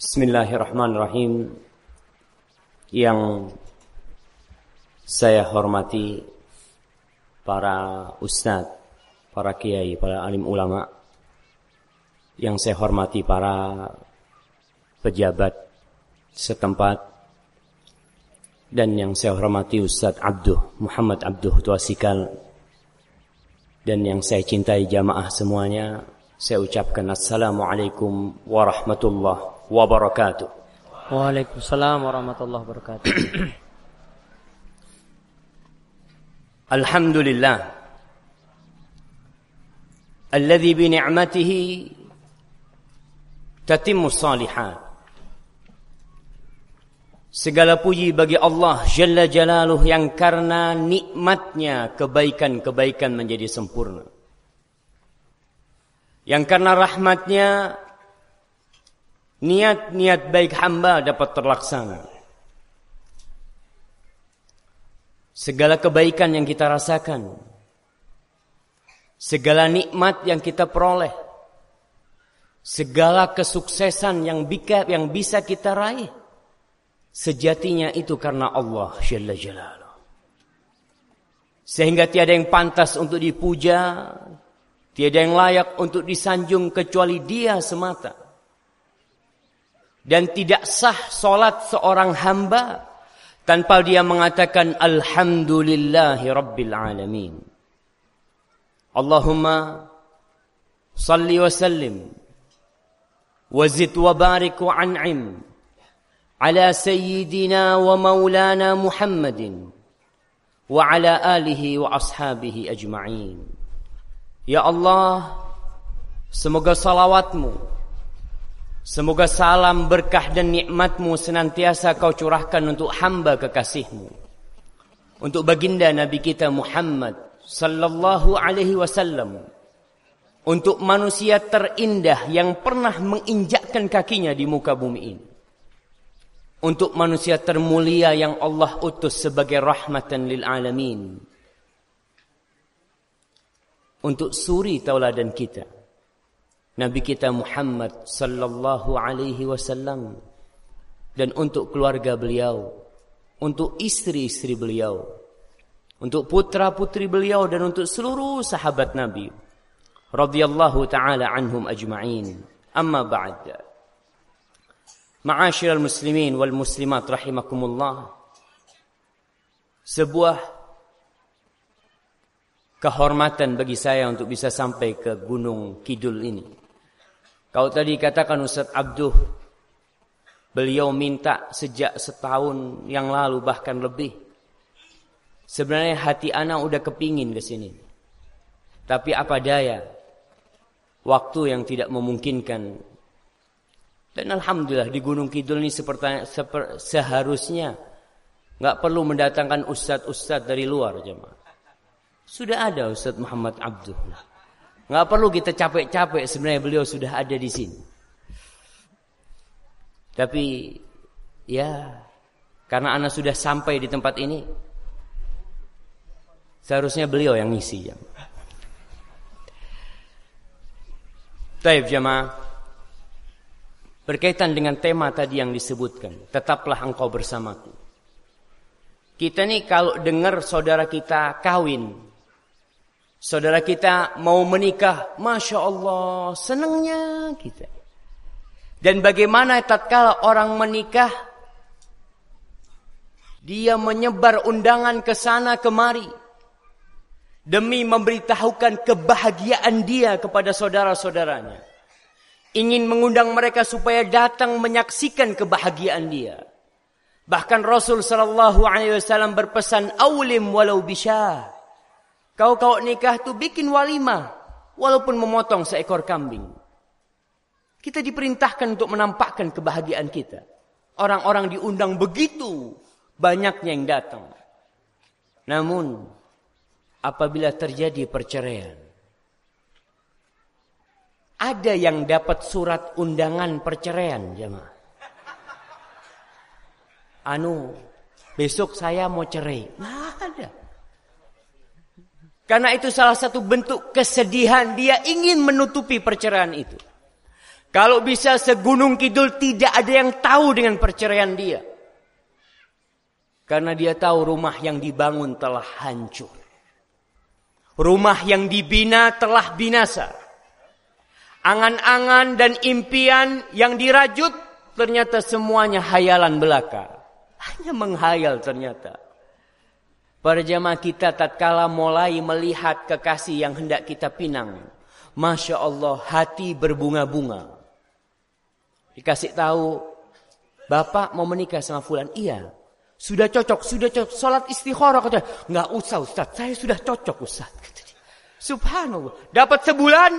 Bismillahirrahmanirrahim. Yang saya hormati para ustadz, para kiai, para alim ulama. Yang saya hormati para pejabat setempat. Dan yang saya hormati Ustadz Abduh Muhammad Abduh Tuasikal. Dan yang saya cintai jamaah semuanya saya ucapkan Assalamualaikum warahmatullahi wabarakatuh. Waalaikumsalam warahmatullahi wabarakatuh. Alhamdulillah. Alladhi bini'matihi tatimmu salihat Segala puji bagi Allah Jalla Jalaluh yang karena nikmatnya kebaikan-kebaikan menjadi sempurna. Yang karena rahmatnya niat-niat baik hamba dapat terlaksana. Segala kebaikan yang kita rasakan, segala nikmat yang kita peroleh, segala kesuksesan yang bisa kita raih Sejatinya itu karena Allah Jalla. Sehingga tiada yang pantas untuk dipuja, tiada yang layak untuk disanjung kecuali dia semata. Dan tidak sah solat seorang hamba tanpa dia mengatakan Alhamdulillahi Rabbil Alamin. Allahumma salli wa sallim wa zid wa barik wa an'im على سيدنا ومولانا محمد وعلى آله وأصحابه أجمعين Ya Allah Semoga salawatmu Semoga salam berkah dan nikmatmu Senantiasa kau curahkan untuk hamba kekasihmu. Untuk baginda Nabi kita Muhammad Sallallahu alaihi wasallam. Untuk manusia terindah Yang pernah menginjakkan kakinya di muka bumi ini. Untuk manusia termulia yang Allah utus sebagai rahmatan lil alamin. Untuk suri tauladan kita. Nabi kita Muhammad sallallahu alaihi wasallam dan untuk keluarga beliau, untuk istri-istri beliau, untuk putra-putri beliau dan untuk seluruh sahabat Nabi radhiyallahu taala anhum ajma'in. Amma ba'd. Ma'asyiral muslimin wal muslimat rahimakumullah. Sebuah kehormatan bagi saya untuk bisa sampai ke Gunung Kidul ini. Kau tadi katakan Ustaz Abduh, beliau minta sejak setahun yang lalu bahkan lebih. Sebenarnya hati anak udah kepingin ke sini. Tapi apa daya, waktu yang tidak memungkinkan dan alhamdulillah di Gunung Kidul ini seperti seper, seharusnya nggak perlu mendatangkan ustadz-ustadz dari luar jemaah. Sudah ada Ustadz Muhammad Abdul. Nggak perlu kita capek-capek sebenarnya beliau sudah ada di sini. Tapi ya karena anak sudah sampai di tempat ini seharusnya beliau yang ngisi ya. Taib jemaah Berkaitan dengan tema tadi yang disebutkan. Tetaplah engkau bersamaku. Kita nih kalau dengar saudara kita kawin. Saudara kita mau menikah. Masya Allah senangnya kita. Dan bagaimana tatkala orang menikah. Dia menyebar undangan ke sana kemari. Demi memberitahukan kebahagiaan dia kepada saudara-saudaranya ingin mengundang mereka supaya datang menyaksikan kebahagiaan dia. Bahkan Rasul sallallahu alaihi wasallam berpesan aulim walau bisa. Kau kau nikah tuh bikin walimah walaupun memotong seekor kambing. Kita diperintahkan untuk menampakkan kebahagiaan kita. Orang-orang diundang begitu banyaknya yang datang. Namun apabila terjadi perceraian ada yang dapat surat undangan perceraian, jemaah. Anu, besok saya mau cerai. Nah, ada. Karena itu salah satu bentuk kesedihan dia ingin menutupi perceraian itu. Kalau bisa segunung kidul tidak ada yang tahu dengan perceraian dia. Karena dia tahu rumah yang dibangun telah hancur. Rumah yang dibina telah binasa. Angan-angan dan impian yang dirajut ternyata semuanya hayalan belaka. Hanya menghayal ternyata. Para jamaah kita tatkala mulai melihat kekasih yang hendak kita pinang. Masya Allah hati berbunga-bunga. Dikasih tahu, Bapak mau menikah sama Fulan. Iya. Sudah cocok, sudah cocok. Salat istikharah kata, nggak usah Ustaz, saya sudah cocok Ustaz. Subhanallah. Dapat sebulan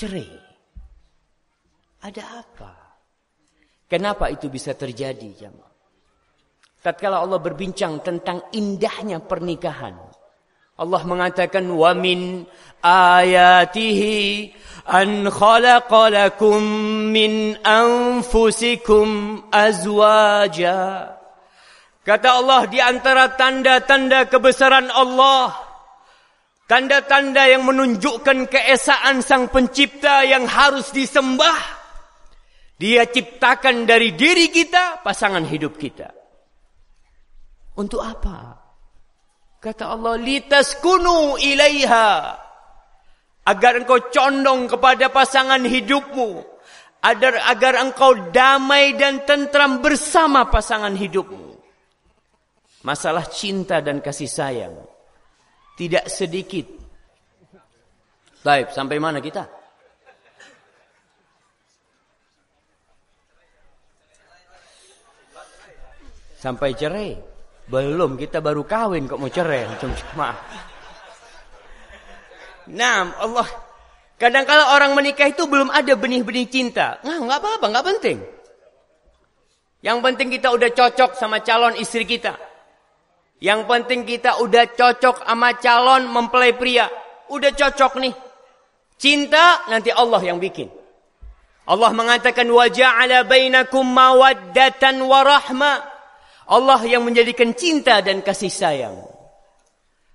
cerai. Ada apa? Kenapa itu bisa terjadi, jemaah? Tatkala Allah berbincang tentang indahnya pernikahan. Allah mengatakan wa min ayatihi an khalaqa lakum min anfusikum azwaja. Kata Allah di antara tanda-tanda kebesaran Allah, tanda-tanda yang menunjukkan keesaan Sang Pencipta yang harus disembah, Dia ciptakan dari diri kita pasangan hidup kita. Untuk apa? Kata Allah, litaskunu ilaiha. Agar engkau condong kepada pasangan hidupmu. Agar, agar engkau damai dan tentram bersama pasangan hidupmu. Masalah cinta dan kasih sayang. Tidak sedikit. Baik, sampai mana kita? Sampai cerai. Belum, kita baru kawin kok mau cerai. Maaf. Nah, Allah. Kadang kala orang menikah itu belum ada benih-benih cinta. Nah, nggak apa-apa, nggak penting. Yang penting kita udah cocok sama calon istri kita. Yang penting kita udah cocok sama calon mempelai pria. Udah cocok nih. Cinta nanti Allah yang bikin. Allah mengatakan wa ja'ala bainakum mawaddatan wa rahmah. Allah yang menjadikan cinta dan kasih sayang.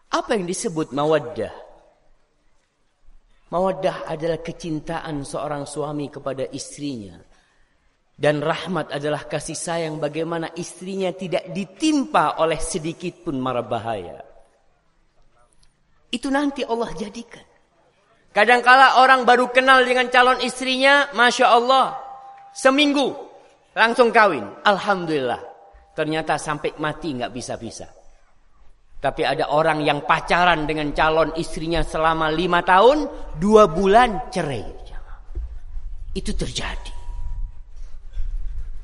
Apa yang disebut mawaddah? Mawaddah adalah kecintaan seorang suami kepada istrinya. Dan rahmat adalah kasih sayang bagaimana istrinya tidak ditimpa oleh sedikit pun mara bahaya. Itu nanti Allah jadikan. Kadangkala orang baru kenal dengan calon istrinya, Masya Allah. Seminggu langsung kawin. Alhamdulillah. Ternyata sampai mati nggak bisa-bisa. Tapi ada orang yang pacaran dengan calon istrinya selama lima tahun, dua bulan cerai. Itu terjadi.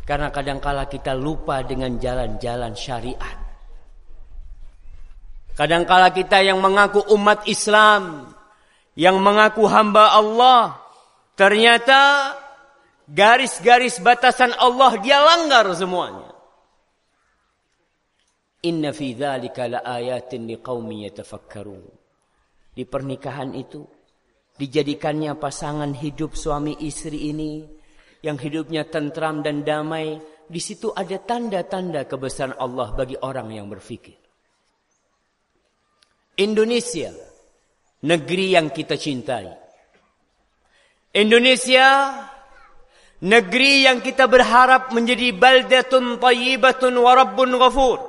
Karena kadangkala kita lupa dengan jalan-jalan syariat. Kadangkala kita yang mengaku umat Islam, yang mengaku hamba Allah, ternyata garis-garis batasan Allah dia langgar semuanya. Inna fi dzalika laayatin liqaumin yatafakkarun. Di pernikahan itu dijadikannya pasangan hidup suami istri ini yang hidupnya tentram dan damai, di situ ada tanda-tanda kebesaran Allah bagi orang yang berfikir. Indonesia, negeri yang kita cintai. Indonesia, negeri yang kita berharap menjadi baldatun tayyibatun wa rabbun ghafur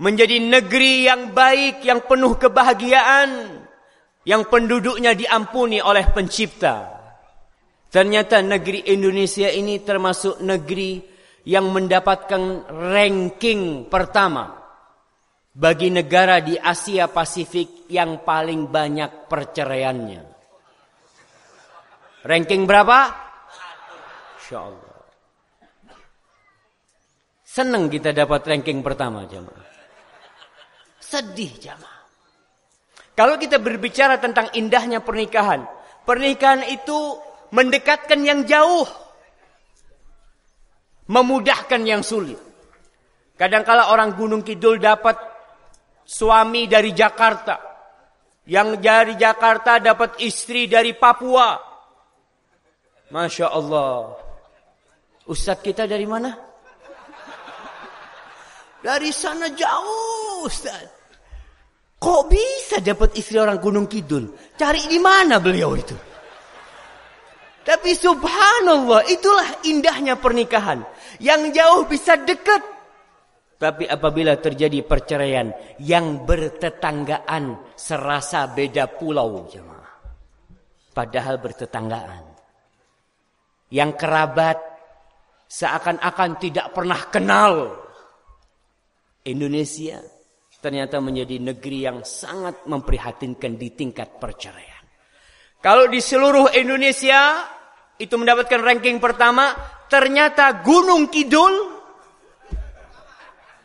menjadi negeri yang baik, yang penuh kebahagiaan, yang penduduknya diampuni oleh pencipta. Ternyata negeri Indonesia ini termasuk negeri yang mendapatkan ranking pertama bagi negara di Asia Pasifik yang paling banyak perceraiannya. Ranking berapa? Insya Allah. Senang kita dapat ranking pertama jemaah. Sedih jamaah. Kalau kita berbicara tentang indahnya pernikahan. Pernikahan itu mendekatkan yang jauh. Memudahkan yang sulit. Kadangkala orang Gunung Kidul dapat suami dari Jakarta. Yang dari Jakarta dapat istri dari Papua. Masya Allah. Ustadz kita dari mana? Dari sana jauh Ustadz. Kok bisa dapat istri orang Gunung Kidul? Cari di mana beliau itu? Tapi subhanallah, itulah indahnya pernikahan. Yang jauh bisa dekat. Tapi apabila terjadi perceraian yang bertetanggaan serasa beda pulau jemaah. Padahal bertetanggaan. Yang kerabat seakan-akan tidak pernah kenal. Indonesia ternyata menjadi negeri yang sangat memprihatinkan di tingkat perceraian. Kalau di seluruh Indonesia itu mendapatkan ranking pertama, ternyata Gunung Kidul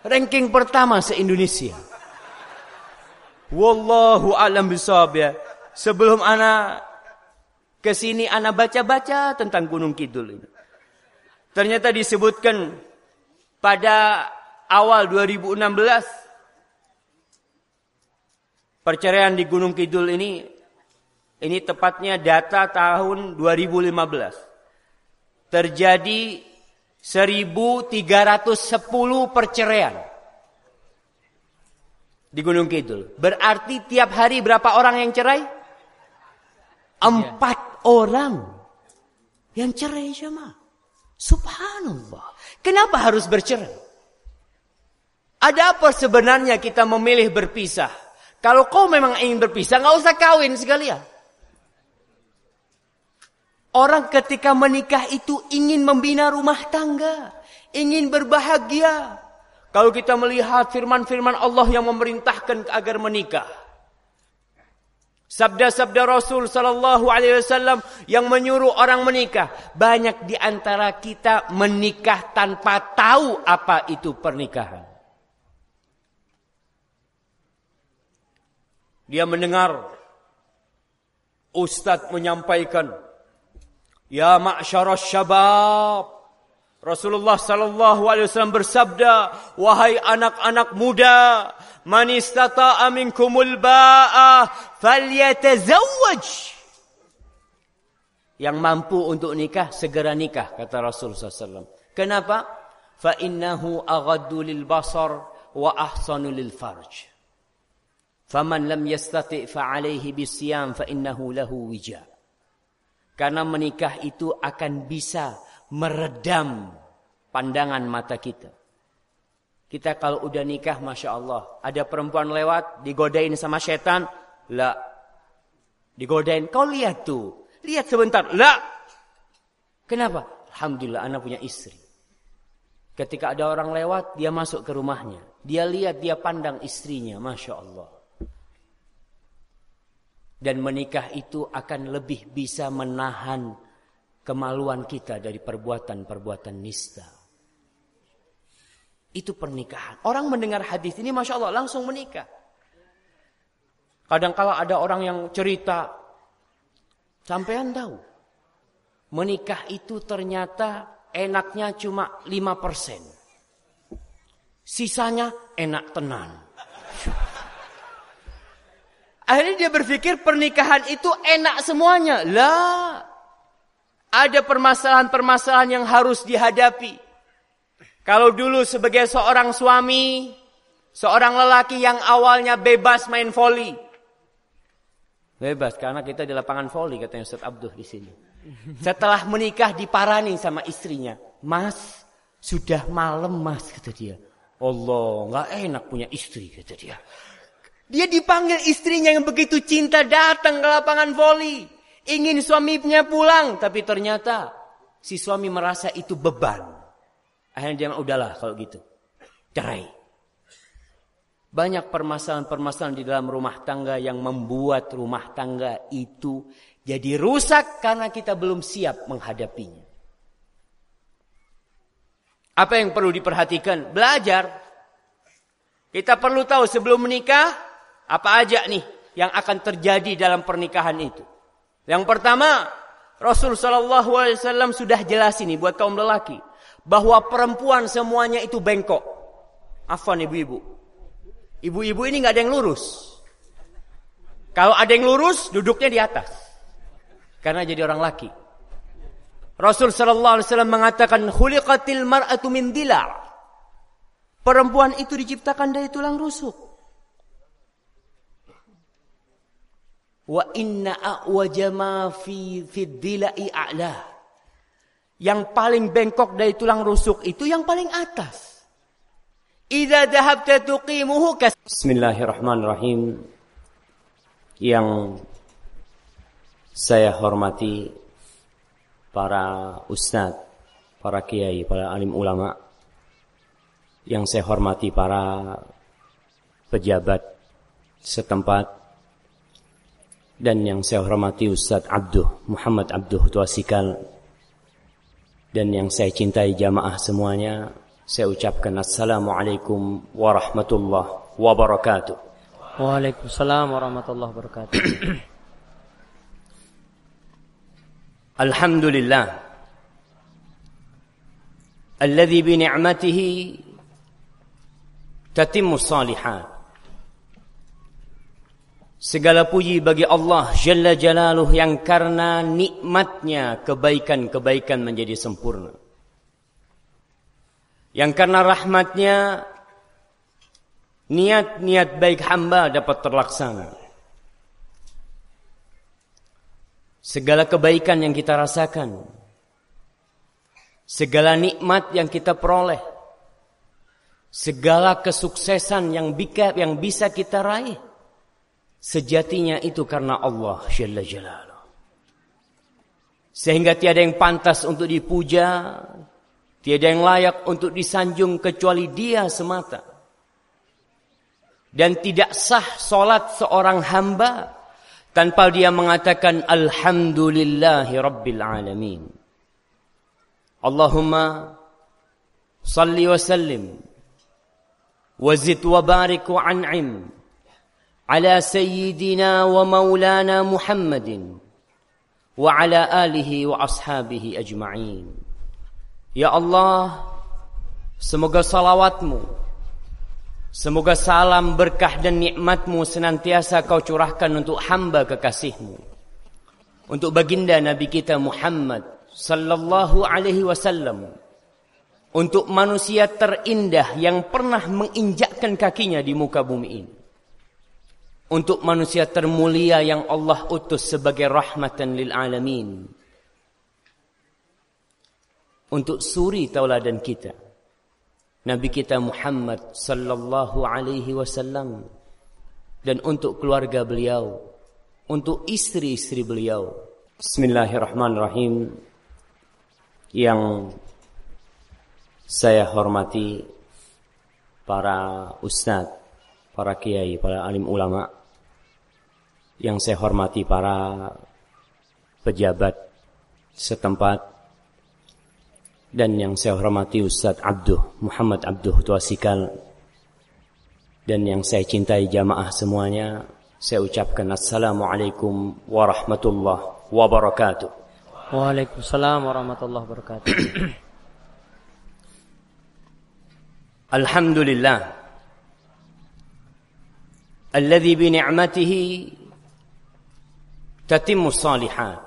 ranking pertama se-Indonesia. Wallahu alam bisawab ya. Sebelum anak ke sini anak baca-baca tentang Gunung Kidul ini. Ternyata disebutkan pada awal 2016 perceraian di Gunung Kidul ini ini tepatnya data tahun 2015. Terjadi 1310 perceraian di Gunung Kidul. Berarti tiap hari berapa orang yang cerai? Empat ya. orang yang cerai sama. Subhanallah. Kenapa harus bercerai? Ada apa sebenarnya kita memilih berpisah? Kalau kau memang ingin berpisah, nggak usah kawin sekalian. Orang ketika menikah itu ingin membina rumah tangga. Ingin berbahagia. Kalau kita melihat firman-firman Allah yang memerintahkan agar menikah. Sabda-sabda Rasul sallallahu alaihi wasallam yang menyuruh orang menikah. Banyak di antara kita menikah tanpa tahu apa itu pernikahan. Dia mendengar ustaz menyampaikan Ya ma'syarus syabab. Rasulullah sallallahu alaihi wasallam bersabda, wahai anak-anak muda, man istata'a minkumul ba'a falyatazawwaj. Yang mampu untuk nikah segera nikah kata Rasulullah SAW. Kenapa? Fa innahu aghaddu lil basar wa ahsanu lil farj. Faman lam yastati' fa alaihi bisyam fa innahu lahu wija'. Karena menikah itu akan bisa meredam pandangan mata kita. Kita kalau udah nikah, Masya Allah. Ada perempuan lewat, digodain sama setan. Lah. Digodain. Kau lihat tuh. Lihat sebentar. Lah. Kenapa? Alhamdulillah anak punya istri. Ketika ada orang lewat, dia masuk ke rumahnya. Dia lihat, dia pandang istrinya. Masya Allah. Dan menikah itu akan lebih bisa menahan kemaluan kita dari perbuatan-perbuatan nista. Itu pernikahan. Orang mendengar hadis ini Masya Allah langsung menikah. Kadang kala ada orang yang cerita. Sampean tahu. Menikah itu ternyata enaknya cuma 5%. Sisanya enak tenan. Akhirnya dia berpikir pernikahan itu enak semuanya. Lah. Ada permasalahan-permasalahan yang harus dihadapi. Kalau dulu sebagai seorang suami, seorang lelaki yang awalnya bebas main voli. Bebas karena kita di lapangan voli katanya Ustaz Abdul di sini. Setelah menikah diparani sama istrinya. Mas, sudah malam mas kata dia. Allah, nggak enak punya istri kata dia. Dia dipanggil istrinya yang begitu cinta datang ke lapangan voli. Ingin suaminya pulang. Tapi ternyata si suami merasa itu beban. Akhirnya dia udahlah kalau gitu. Cerai. Banyak permasalahan-permasalahan di dalam rumah tangga yang membuat rumah tangga itu jadi rusak karena kita belum siap menghadapinya. Apa yang perlu diperhatikan? Belajar. Kita perlu tahu sebelum menikah apa aja nih yang akan terjadi dalam pernikahan itu? Yang pertama, Rasul Shallallahu Alaihi Wasallam sudah jelas ini buat kaum lelaki bahwa perempuan semuanya itu bengkok. Afan ibu-ibu. Ibu-ibu ini nggak ada yang lurus. Kalau ada yang lurus, duduknya di atas. Karena jadi orang laki. Rasul Shallallahu Alaihi Wasallam mengatakan, "Khuliqatil mar'atu min Perempuan itu diciptakan dari tulang rusuk. Wa inna a'waja ma fi fiddilai a'la. Yang paling bengkok dari tulang rusuk itu yang paling atas. Idza dhahabta tuqimuhu kas Bismillahirrahmanirrahim. Yang saya hormati para ustadz, para kiai, para alim ulama. Yang saya hormati para pejabat setempat dan yang saya hormati Ustadz Abduh Muhammad Abduh Tuasikal. Dan yang saya cintai jamaah semuanya saya ucapkan Assalamualaikum warahmatullahi wabarakatuh. Waalaikumsalam warahmatullahi wabarakatuh. Alhamdulillah. Alladhi bi ni'matihi tatimmu salihat Segala puji bagi Allah Jalla Jalaluh yang karena nikmatnya kebaikan-kebaikan menjadi sempurna. Yang karena rahmatnya niat-niat baik hamba dapat terlaksana. Segala kebaikan yang kita rasakan, segala nikmat yang kita peroleh, segala kesuksesan yang bisa kita raih, Sejatinya itu karena Allah Jalla. Sehingga tiada yang pantas untuk dipuja, tiada yang layak untuk disanjung kecuali dia semata. Dan tidak sah solat seorang hamba tanpa dia mengatakan Alhamdulillahi Rabbil Alamin. Allahumma salli wa sallim wazid wa barik wa an'im على سيدنا ومولانا محمد وعلى آله وأصحابه أجمعين Ya Allah Semoga salawatmu Semoga salam berkah dan nikmatmu Senantiasa kau curahkan untuk hamba kekasihmu Untuk baginda Nabi kita Muhammad Sallallahu alaihi wasallam Untuk manusia terindah Yang pernah menginjakkan kakinya di muka bumi ini untuk manusia termulia yang Allah utus sebagai rahmatan lil alamin. Untuk suri tauladan kita. Nabi kita Muhammad sallallahu alaihi wasallam dan untuk keluarga beliau, untuk istri-istri beliau. Bismillahirrahmanirrahim. Yang saya hormati para ustadz, para kiai, para alim ulama yang saya hormati para pejabat setempat dan yang saya hormati Ustadz Abduh Muhammad Abduh Tuasikal dan yang saya cintai jamaah semuanya saya ucapkan Assalamualaikum warahmatullahi wabarakatuh. Waalaikumsalam warahmatullahi wabarakatuh. Alhamdulillah Bi ni'matihi tatimmu salihat.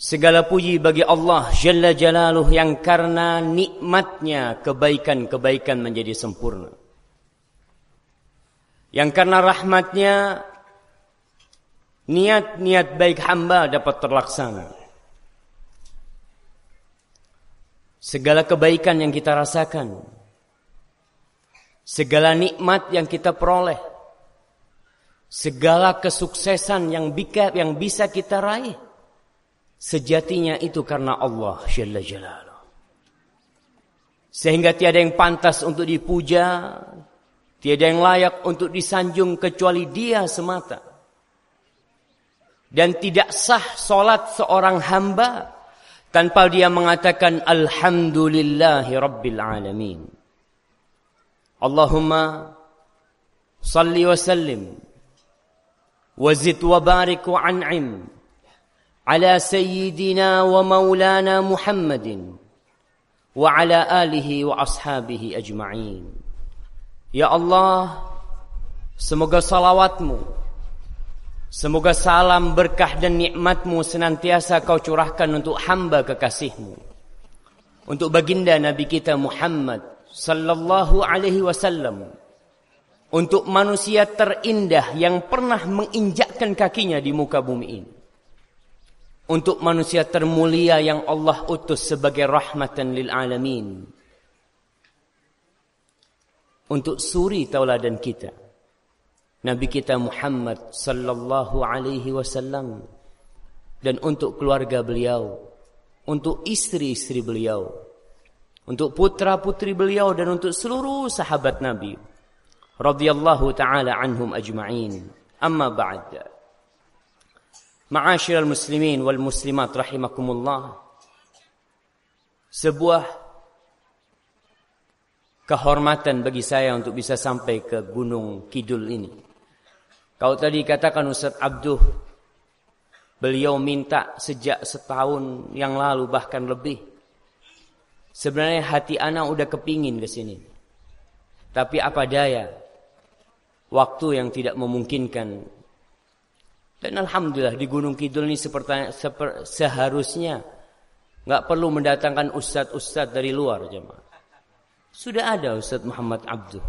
Segala puji bagi Allah Jalla Jalaluh yang karena nikmatnya kebaikan-kebaikan menjadi sempurna. Yang karena rahmatnya niat-niat baik hamba dapat terlaksana. Segala kebaikan yang kita rasakan. Segala nikmat yang kita peroleh Segala kesuksesan yang bisa, yang bisa kita raih sejatinya itu karena Allah Jalla Jalaluh. Sehingga tiada yang pantas untuk dipuja, tiada yang layak untuk disanjung kecuali Dia semata. Dan tidak sah solat seorang hamba tanpa dia mengatakan Alhamdulillahi Rabbil Alamin. Allahumma salli wa sallim وزد وبارك وانعم على سيدنا ومولانا محمد وعلى اله واصحابه اجمعين Ya Allah semoga salawatmu semoga salam berkah dan nikmatmu senantiasa kau curahkan untuk hamba kekasihmu untuk baginda Nabi kita Muhammad sallallahu alaihi wasallam untuk manusia terindah yang pernah menginjakkan kakinya di muka bumi ini. Untuk manusia termulia yang Allah utus sebagai rahmatan lil alamin. Untuk suri tauladan kita. Nabi kita Muhammad sallallahu alaihi wasallam dan untuk keluarga beliau, untuk istri-istri beliau, untuk putra-putri beliau dan untuk seluruh sahabat Nabi radhiyallahu taala anhum ajma'in. Amma ba'd. Ma'asyiral muslimin wal muslimat rahimakumullah. Sebuah kehormatan bagi saya untuk bisa sampai ke Gunung Kidul ini. Kau tadi katakan Ustaz Abduh Beliau minta sejak setahun yang lalu bahkan lebih. Sebenarnya hati anak udah kepingin ke sini. Tapi apa daya? Waktu yang tidak memungkinkan. Dan Alhamdulillah di Gunung Kidul ini seperti, seper, seharusnya nggak perlu mendatangkan ustadz-ustadz dari luar jemaah. Sudah ada Ustadz Muhammad Abdul.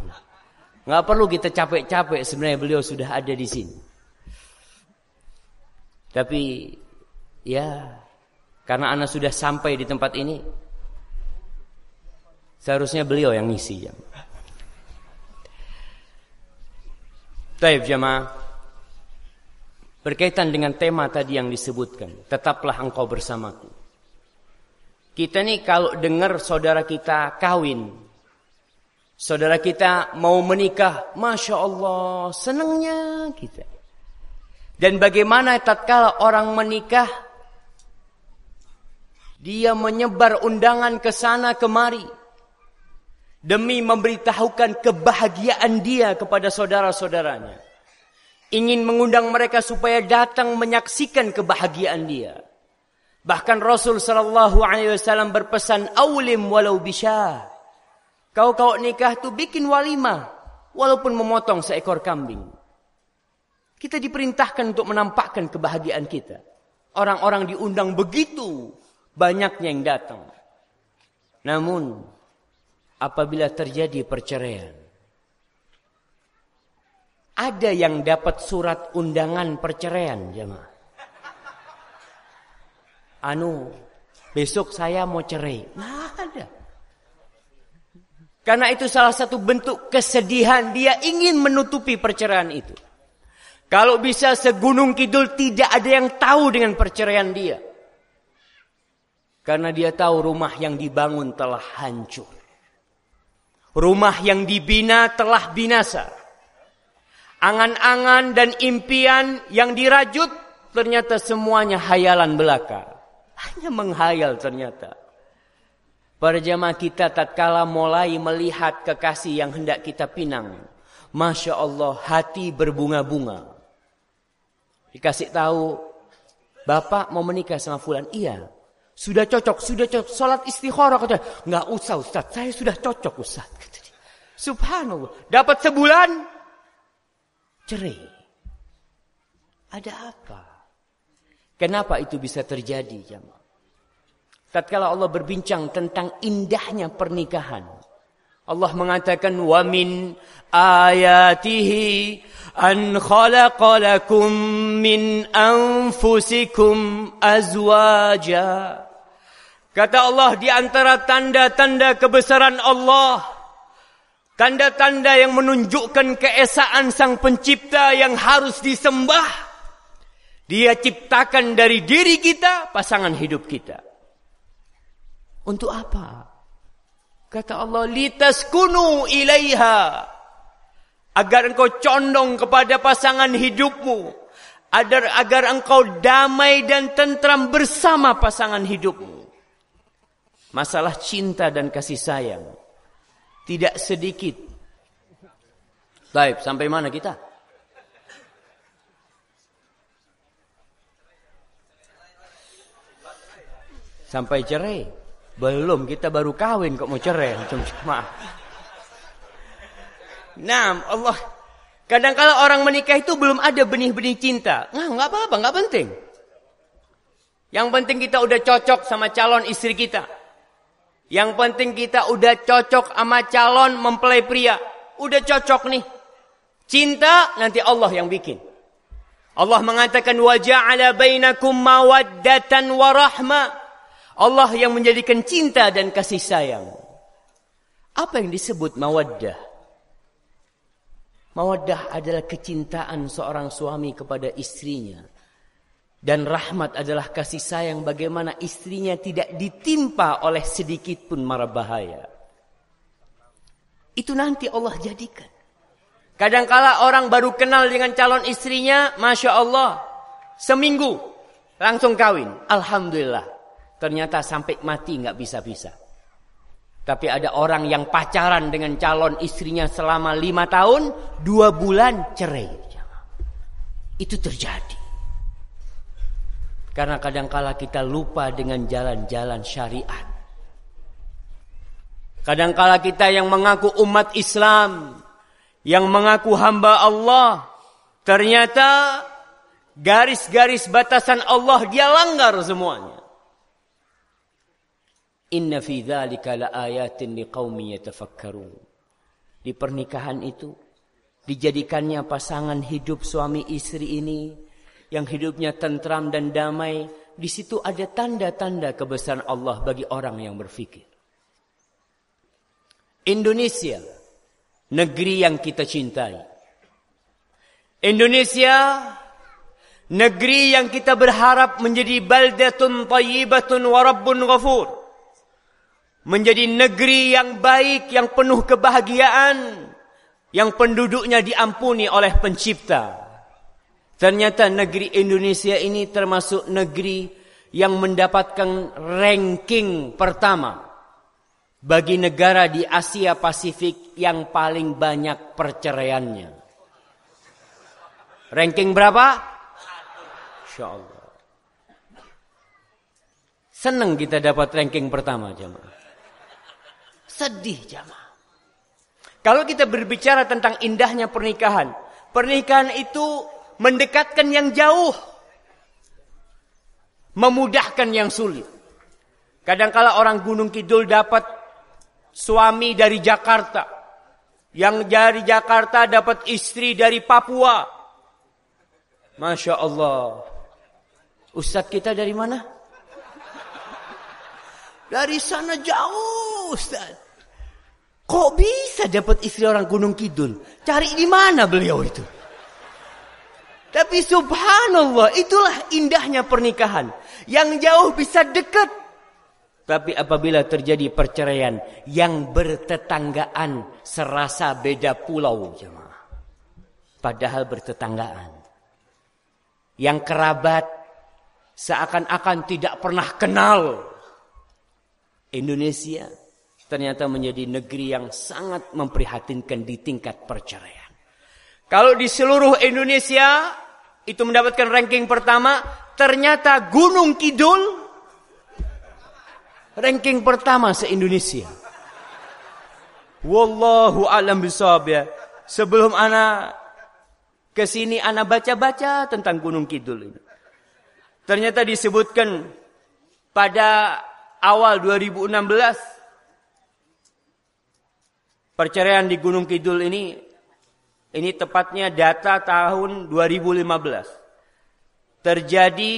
Nggak perlu kita capek-capek sebenarnya beliau sudah ada di sini. Tapi ya karena anak sudah sampai di tempat ini seharusnya beliau yang ngisi ya. Taib jamaah berkaitan dengan tema tadi yang disebutkan, tetaplah engkau bersamaku. Kita nih kalau dengar saudara kita kawin, saudara kita mau menikah, masya Allah senangnya kita. Dan bagaimana tatkala orang menikah dia menyebar undangan ke sana kemari demi memberitahukan kebahagiaan dia kepada saudara-saudaranya. Ingin mengundang mereka supaya datang menyaksikan kebahagiaan dia. Bahkan Rasul sallallahu alaihi wasallam berpesan aulim walau bisyah. Kau kau nikah tu bikin walimah walaupun memotong seekor kambing. Kita diperintahkan untuk menampakkan kebahagiaan kita. Orang-orang diundang begitu banyaknya yang datang. Namun apabila terjadi perceraian, ada yang dapat surat undangan perceraian, jemaah. Anu, besok saya mau cerai. Nah, ada. Karena itu salah satu bentuk kesedihan dia ingin menutupi perceraian itu. Kalau bisa segunung kidul tidak ada yang tahu dengan perceraian dia. Karena dia tahu rumah yang dibangun telah hancur. Rumah yang dibina telah binasa. Angan-angan dan impian yang dirajut ternyata semuanya hayalan belaka. Hanya menghayal ternyata. Para jamaah kita tatkala mulai melihat kekasih yang hendak kita pinang. Masya Allah hati berbunga-bunga. Dikasih tahu, Bapak mau menikah sama Fulan. Iya. Sudah cocok, sudah cocok. Salat istikharah kata, enggak usah Ustaz, saya sudah cocok Ustaz. Subhanallah. Dapat sebulan cerai. Ada apa? Kenapa itu bisa terjadi, jemaah? Tatkala Allah berbincang tentang indahnya pernikahan. Allah mengatakan wa min ayatihi an khalaqa lakum min anfusikum azwaja. Kata Allah di antara tanda-tanda kebesaran Allah, tanda-tanda yang menunjukkan keesaan Sang Pencipta yang harus disembah. Dia ciptakan dari diri kita pasangan hidup kita. Untuk apa? Kata Allah, litaskunu ilaiha agar engkau condong kepada pasangan hidupmu agar agar engkau damai dan tentram bersama pasangan hidupmu masalah cinta dan kasih sayang. Tidak sedikit. Baik sampai mana kita? Sampai cerai? Belum kita baru kawin kok mau cerai maaf. Nah, Allah. Kadang kala orang menikah itu belum ada benih-benih cinta. Nah, nggak apa-apa, nggak penting. Yang penting kita udah cocok sama calon istri kita. Yang penting kita udah cocok sama calon mempelai pria. Udah cocok nih. Cinta nanti Allah yang bikin. Allah mengatakan wa ja'ala bainakum mawaddatan wa rahmah. Allah yang menjadikan cinta dan kasih sayang. Apa yang disebut mawaddah? Mawaddah adalah kecintaan seorang suami kepada istrinya. Dan rahmat adalah kasih sayang bagaimana istrinya tidak ditimpa oleh sedikit pun mara bahaya. Itu nanti Allah jadikan. Kadangkala orang baru kenal dengan calon istrinya, Masya Allah. Seminggu, langsung kawin. Alhamdulillah. Ternyata sampai mati nggak bisa-bisa. Tapi ada orang yang pacaran dengan calon istrinya selama lima tahun, dua bulan cerai. Itu terjadi. Karena kadangkala kita lupa dengan jalan-jalan syariat. Kadangkala kita yang mengaku umat Islam, yang mengaku hamba Allah, ternyata garis-garis batasan Allah dia langgar semuanya. Inna fi dzalika laayatin liqaumin yatafakkarun. Di pernikahan itu dijadikannya pasangan hidup suami istri ini yang hidupnya tentram dan damai, di situ ada tanda-tanda kebesaran Allah bagi orang yang berfikir. Indonesia, negeri yang kita cintai. Indonesia, negeri yang kita berharap menjadi baldatun tayyibatun wa rabbun ghafur. Menjadi negeri yang baik, yang penuh kebahagiaan, yang penduduknya diampuni oleh pencipta. Ternyata negeri Indonesia ini termasuk negeri yang mendapatkan ranking pertama bagi negara di Asia Pasifik yang paling banyak perceraiannya. Ranking berapa? Insya Allah. Senang kita dapat ranking pertama jemaah. Sedih jemaah. Kalau kita berbicara tentang indahnya pernikahan, pernikahan itu mendekatkan yang jauh, memudahkan yang sulit. Kadangkala orang Gunung Kidul dapat suami dari Jakarta, yang dari Jakarta dapat istri dari Papua. Masya Allah. Ustadz kita dari mana? Dari sana jauh Ustadz. Kok bisa dapat istri orang Gunung Kidul? Cari di mana beliau itu? Tapi subhanallah, itulah indahnya pernikahan. Yang jauh bisa dekat. Tapi apabila terjadi perceraian yang bertetanggaan serasa beda pulau jemaah. Padahal bertetanggaan. Yang kerabat seakan-akan tidak pernah kenal. Indonesia ternyata menjadi negeri yang sangat memprihatinkan di tingkat perceraian. Kalau di seluruh Indonesia itu mendapatkan ranking pertama, ternyata Gunung Kidul ranking pertama se-Indonesia. Wallahu alam bisawab ya. Sebelum anak ke sini anak baca-baca tentang Gunung Kidul ini. Ternyata disebutkan pada awal 2016 perceraian di Gunung Kidul ini ini tepatnya data tahun 2015. Terjadi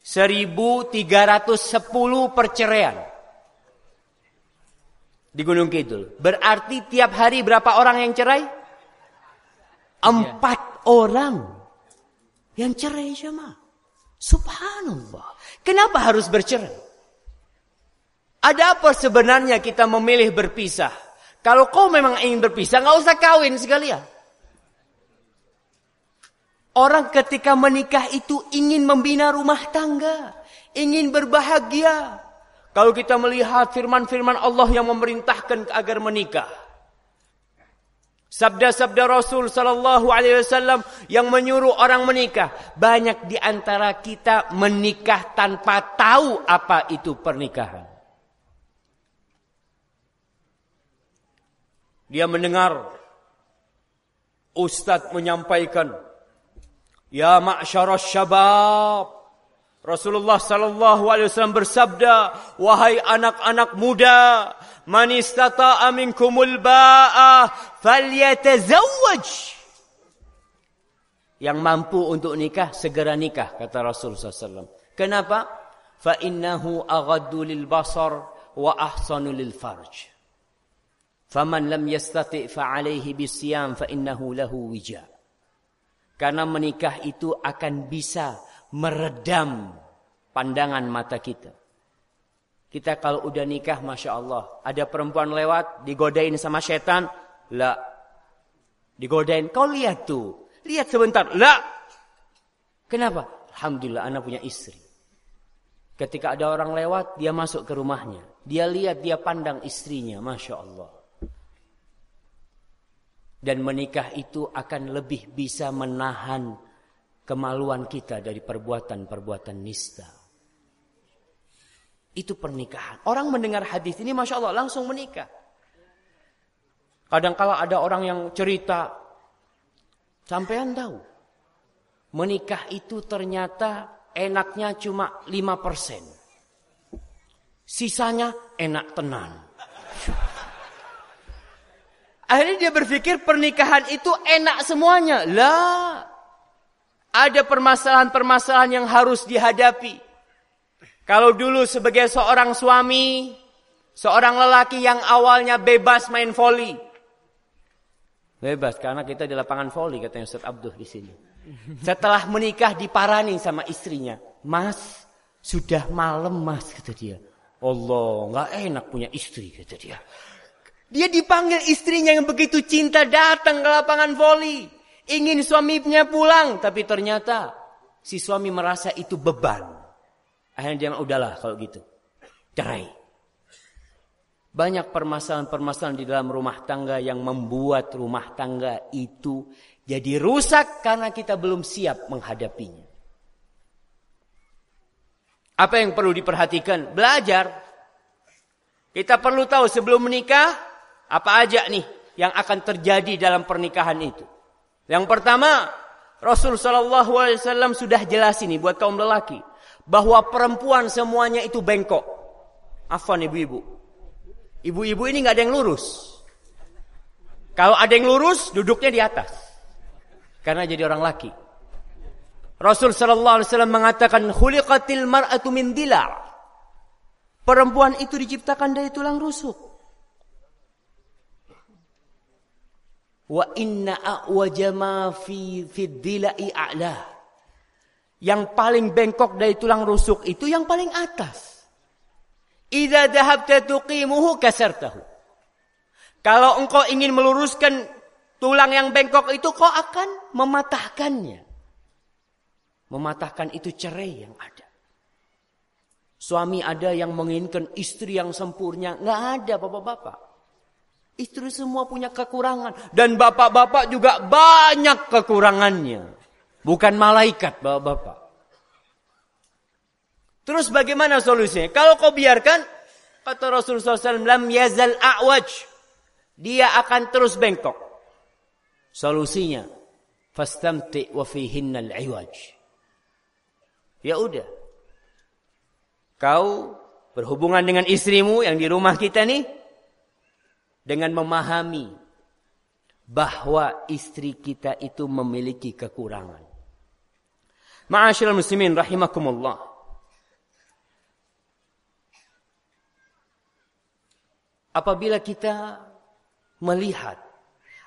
1310 perceraian di Gunung Kidul. Berarti tiap hari berapa orang yang cerai? Empat orang yang cerai sama. Subhanallah. Kenapa harus bercerai? Ada apa sebenarnya kita memilih berpisah? Kalau kau memang ingin berpisah, nggak usah kawin sekalian. Orang ketika menikah itu ingin membina rumah tangga, ingin berbahagia. Kalau kita melihat firman-firman Allah yang memerintahkan agar menikah. Sabda-sabda Rasul sallallahu alaihi wasallam yang menyuruh orang menikah, banyak di antara kita menikah tanpa tahu apa itu pernikahan. Dia mendengar ustadz menyampaikan Ya ma'syara syabab. Rasulullah sallallahu alaihi wasallam bersabda, wahai anak-anak muda, man istata'a minkumul ba'a falyatazawwaj. Yang mampu untuk nikah segera nikah kata Rasul SAW. Kenapa? Fa innahu aghaddu lil basar wa ahsanu lil farj. Faman lam yastati' fa alaihi bisyam fa innahu lahu wija. Karena menikah itu akan bisa meredam pandangan mata kita. Kita kalau udah nikah, Masya Allah. Ada perempuan lewat, digodain sama setan. Lah. Digodain. Kau lihat tuh. Lihat sebentar. Lah. Kenapa? Alhamdulillah anak punya istri. Ketika ada orang lewat, dia masuk ke rumahnya. Dia lihat, dia pandang istrinya. Masya Allah. Dan menikah itu akan lebih bisa menahan kemaluan kita dari perbuatan-perbuatan nista. Itu pernikahan. Orang mendengar hadis ini Masya Allah langsung menikah. Kadang kala ada orang yang cerita. Sampean tahu. Menikah itu ternyata enaknya cuma 5%. Sisanya enak tenan. Akhirnya dia berpikir pernikahan itu enak semuanya. Lah. Ada permasalahan-permasalahan yang harus dihadapi. Kalau dulu sebagai seorang suami, seorang lelaki yang awalnya bebas main voli. Bebas karena kita di lapangan voli katanya Ustaz Abdul di sini. Setelah menikah diparani sama istrinya. Mas, sudah malam mas kata dia. Allah, nggak enak punya istri kata dia. Dia dipanggil istrinya yang begitu cinta datang ke lapangan voli. Ingin suaminya pulang. Tapi ternyata si suami merasa itu beban. Akhirnya dia udahlah kalau gitu. Cerai. Banyak permasalahan-permasalahan di dalam rumah tangga yang membuat rumah tangga itu jadi rusak karena kita belum siap menghadapinya. Apa yang perlu diperhatikan? Belajar. Kita perlu tahu sebelum menikah apa aja nih yang akan terjadi dalam pernikahan itu. Yang pertama, Rasul Shallallahu Alaihi Wasallam sudah jelas ini buat kaum lelaki bahwa perempuan semuanya itu bengkok. Afan ibu-ibu. Ibu-ibu ini nggak ada yang lurus. Kalau ada yang lurus, duduknya di atas. Karena jadi orang laki. Rasul sallallahu alaihi wasallam mengatakan khuliqatil mar'atu min dila'. Perempuan itu diciptakan dari tulang rusuk. Wa inna a'waja ma fi fi dila'i a'lah. Yang paling bengkok dari tulang rusuk itu yang paling atas. Idza dhahabta tuqimuhu kasartahu. Kalau engkau ingin meluruskan tulang yang bengkok itu kau akan mematahkannya. Mematahkan itu cerai yang ada. Suami ada yang menginginkan istri yang sempurna. Nggak ada bapak-bapak. Istri semua punya kekurangan. Dan bapak-bapak juga banyak kekurangannya. Bukan malaikat bapak-bapak. Terus bagaimana solusinya? Kalau kau biarkan, kata Rasulullah SAW, lam yazal a'waj. Dia akan terus bengkok. Solusinya, fastamti wa fihinnal iwaj. Ya udah. Kau berhubungan dengan istrimu yang di rumah kita nih, dengan memahami bahwa istri kita itu memiliki kekurangan. Ma'asyiral muslimin rahimakumullah. Apabila kita melihat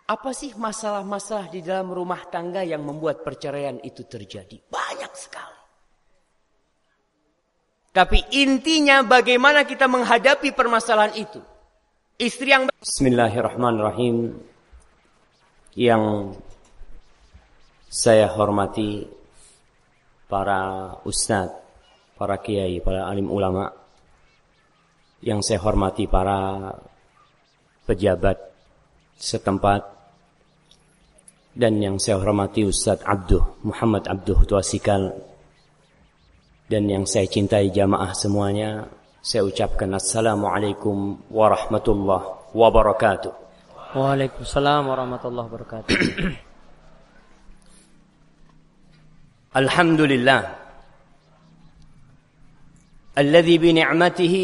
apa sih masalah-masalah di dalam rumah tangga yang membuat perceraian itu terjadi? Banyak sekali. Tapi intinya bagaimana kita menghadapi permasalahan itu. Istri yang Bismillahirrahmanirrahim. Yang saya hormati para ustadz, para kiai, para alim ulama, yang saya hormati para pejabat setempat, dan yang saya hormati Ustadz Abduh, Muhammad Abduh Tuasikal, dan yang saya cintai jamaah semuanya, saya ucapkan Assalamualaikum warahmatullahi wabarakatuh. Waalaikumsalam warahmatullahi wabarakatuh. Alhamdulillah. Alladhi bi ni'matihi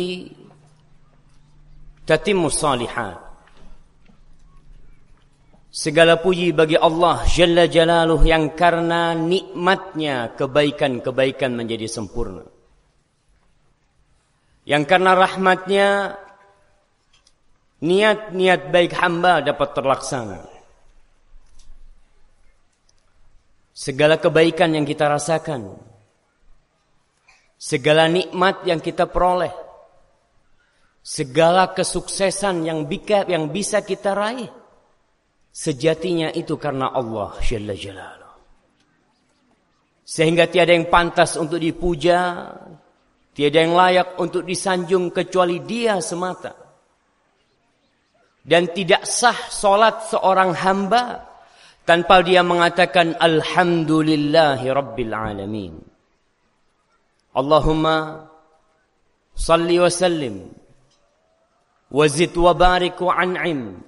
tatimmu salihat. Segala puji bagi Allah Jalla Jalaluh yang karena nikmatnya kebaikan-kebaikan menjadi sempurna. Yang karena rahmatnya niat-niat baik hamba dapat terlaksana. Segala kebaikan yang kita rasakan, segala nikmat yang kita peroleh, segala kesuksesan yang bisa kita raih Sejatinya itu karena Allah Jalla. Sehingga tiada yang pantas untuk dipuja, Tiada yang layak untuk disanjung kecuali dia semata. Dan tidak sah solat seorang hamba tanpa dia mengatakan Alhamdulillahi Rabbil Alamin. Allahumma salli wa sallim wa zid wa barik wa an'im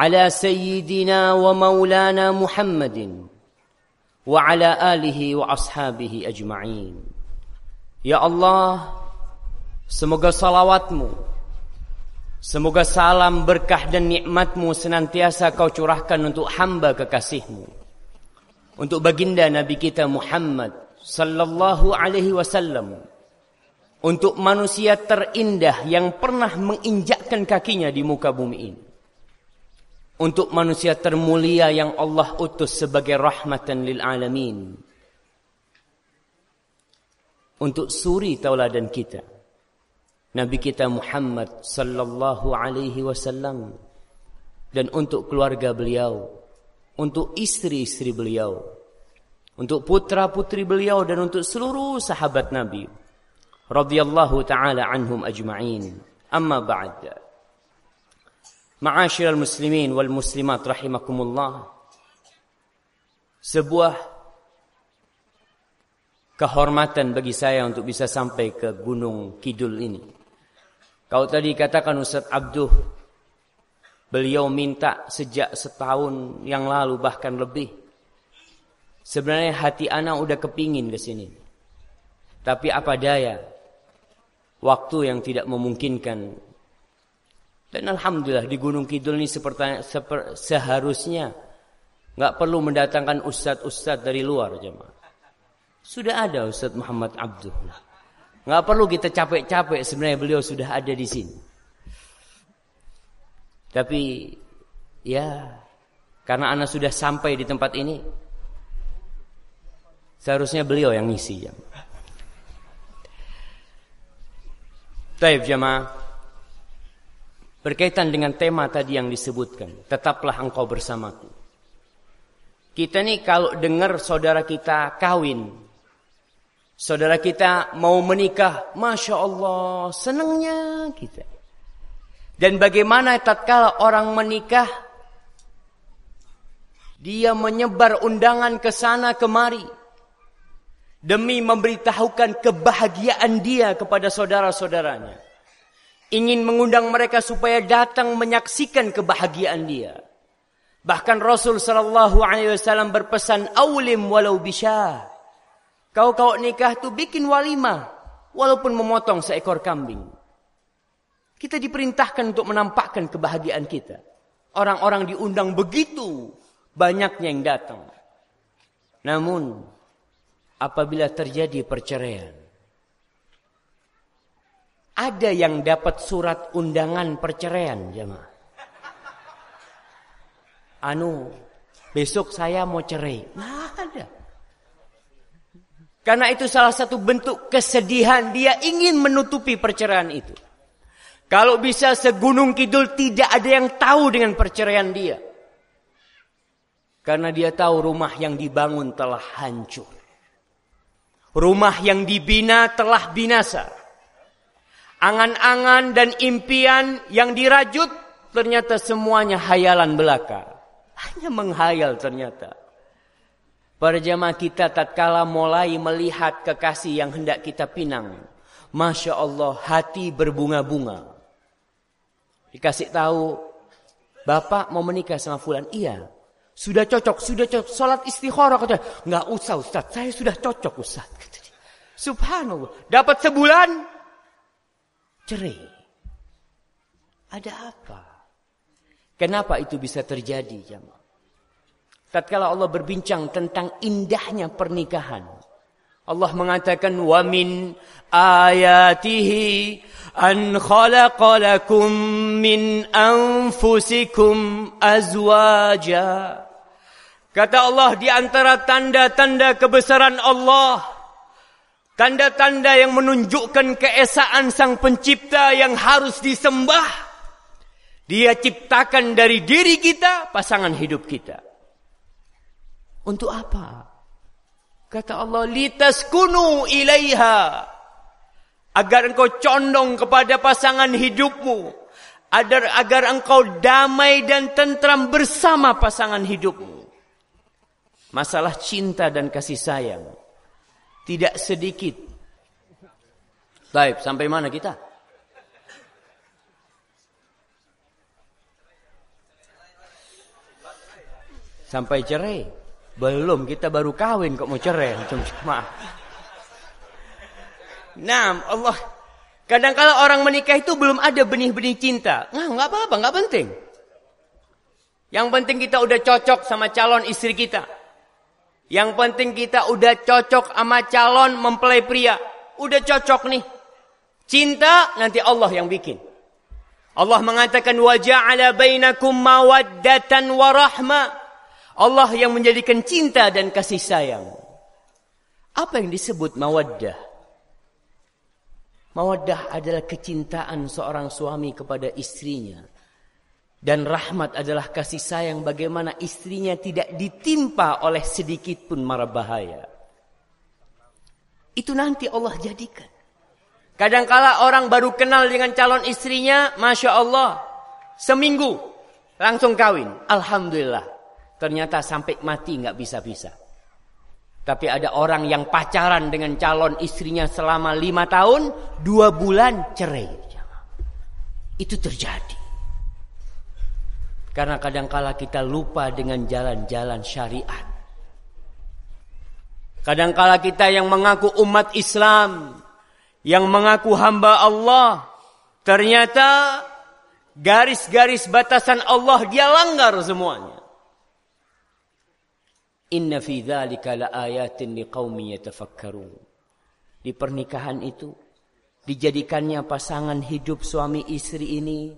ala sayyidina wa maulana Muhammadin wa ala alihi wa ashabihi ajma'in. Ya Allah Semoga salawatmu Semoga salam berkah dan nikmatmu senantiasa kau curahkan untuk hamba kekasihmu. Untuk baginda Nabi kita Muhammad sallallahu alaihi wasallam. Untuk manusia terindah yang pernah menginjakkan kakinya di muka bumi ini untuk manusia termulia yang Allah utus sebagai rahmatan lil alamin. Untuk suri tauladan kita. Nabi kita Muhammad sallallahu alaihi wasallam dan untuk keluarga beliau, untuk istri-istri beliau, untuk putra-putri beliau dan untuk seluruh sahabat Nabi radhiyallahu taala anhum ajma'in. Amma ba'd. Ma'asyiral muslimin wal muslimat rahimakumullah. Sebuah kehormatan bagi saya untuk bisa sampai ke Gunung Kidul ini. Kau tadi katakan Ustaz Abduh, beliau minta sejak setahun yang lalu bahkan lebih. Sebenarnya hati anak udah kepingin ke sini. Tapi apa daya, waktu yang tidak memungkinkan dan alhamdulillah di Gunung Kidul ini seperti, seper, seharusnya nggak perlu mendatangkan ustadz-ustadz dari luar jemaah. Sudah ada Ustadz Muhammad Abdul. Nggak perlu kita capek-capek sebenarnya beliau sudah ada di sini. Tapi ya karena anak sudah sampai di tempat ini seharusnya beliau yang ngisi ya. Taib jemaah Berkaitan dengan tema tadi yang disebutkan. Tetaplah engkau bersamaku. Kita nih kalau dengar saudara kita kawin. Saudara kita mau menikah. Masya Allah senangnya kita. Dan bagaimana tatkala orang menikah. Dia menyebar undangan ke sana kemari. Demi memberitahukan kebahagiaan dia kepada saudara-saudaranya ingin mengundang mereka supaya datang menyaksikan kebahagiaan dia. Bahkan Rasul sallallahu alaihi wasallam berpesan aulim walau bisa. Kau kau nikah tu bikin walimah walaupun memotong seekor kambing. Kita diperintahkan untuk menampakkan kebahagiaan kita. Orang-orang diundang begitu banyaknya yang datang. Namun apabila terjadi perceraian ada yang dapat surat undangan perceraian jemaah. Anu, besok saya mau cerai. Nah, ada. Karena itu salah satu bentuk kesedihan dia ingin menutupi perceraian itu. Kalau bisa segunung kidul tidak ada yang tahu dengan perceraian dia. Karena dia tahu rumah yang dibangun telah hancur. Rumah yang dibina telah binasa. Angan-angan dan impian yang dirajut ternyata semuanya hayalan belaka. Hanya menghayal ternyata. Para jamaah kita tatkala mulai melihat kekasih yang hendak kita pinang. Masya Allah hati berbunga-bunga. Dikasih tahu, Bapak mau menikah sama Fulan. Iya. Sudah cocok, sudah cocok. Salat istikharah. Nggak usah Ustaz, saya sudah cocok Ustaz. Subhanallah. Dapat sebulan, cerai. Ada apa? Kenapa itu bisa terjadi, jemaah? Tatkala Allah berbincang tentang indahnya pernikahan. Allah mengatakan wa min ayatihi an khalaqa lakum min anfusikum azwaja. Kata Allah di antara tanda-tanda kebesaran Allah, tanda-tanda yang menunjukkan keesaan Sang Pencipta yang harus disembah. Dia ciptakan dari diri kita pasangan hidup kita. Untuk apa? Kata Allah, litaskunu ilaiha. Agar engkau condong kepada pasangan hidupmu. Agar, agar engkau damai dan tentram bersama pasangan hidupmu. Masalah cinta dan kasih sayang. Tidak sedikit. Baik, sampai mana kita? Sampai cerai. Belum, kita baru kawin kok mau cerai. Maaf. Nah, Allah. Kadang kala orang menikah itu belum ada benih-benih cinta. Nah, nggak apa-apa, nggak penting. Yang penting kita udah cocok sama calon istri kita. Yang penting kita udah cocok sama calon mempelai pria. Udah cocok nih. Cinta nanti Allah yang bikin. Allah mengatakan wa ja'ala bainakum mawaddatan wa rahmah. Allah yang menjadikan cinta dan kasih sayang. Apa yang disebut mawaddah? Mawaddah adalah kecintaan seorang suami kepada istrinya. Dan rahmat adalah kasih sayang bagaimana istrinya tidak ditimpa oleh sedikit pun mara bahaya. Itu nanti Allah jadikan. Kadangkala orang baru kenal dengan calon istrinya, Masya Allah. Seminggu, langsung kawin. Alhamdulillah. Ternyata sampai mati nggak bisa-bisa. Tapi ada orang yang pacaran dengan calon istrinya selama lima tahun, dua bulan cerai. Itu terjadi. Karena kadangkala kita lupa dengan jalan-jalan syariat. Kadangkala kita yang mengaku umat Islam, yang mengaku hamba Allah, ternyata garis-garis batasan Allah dia langgar semuanya. Inna fi dzalika laayatin liqaumin yatafakkarun. Di pernikahan itu dijadikannya pasangan hidup suami istri ini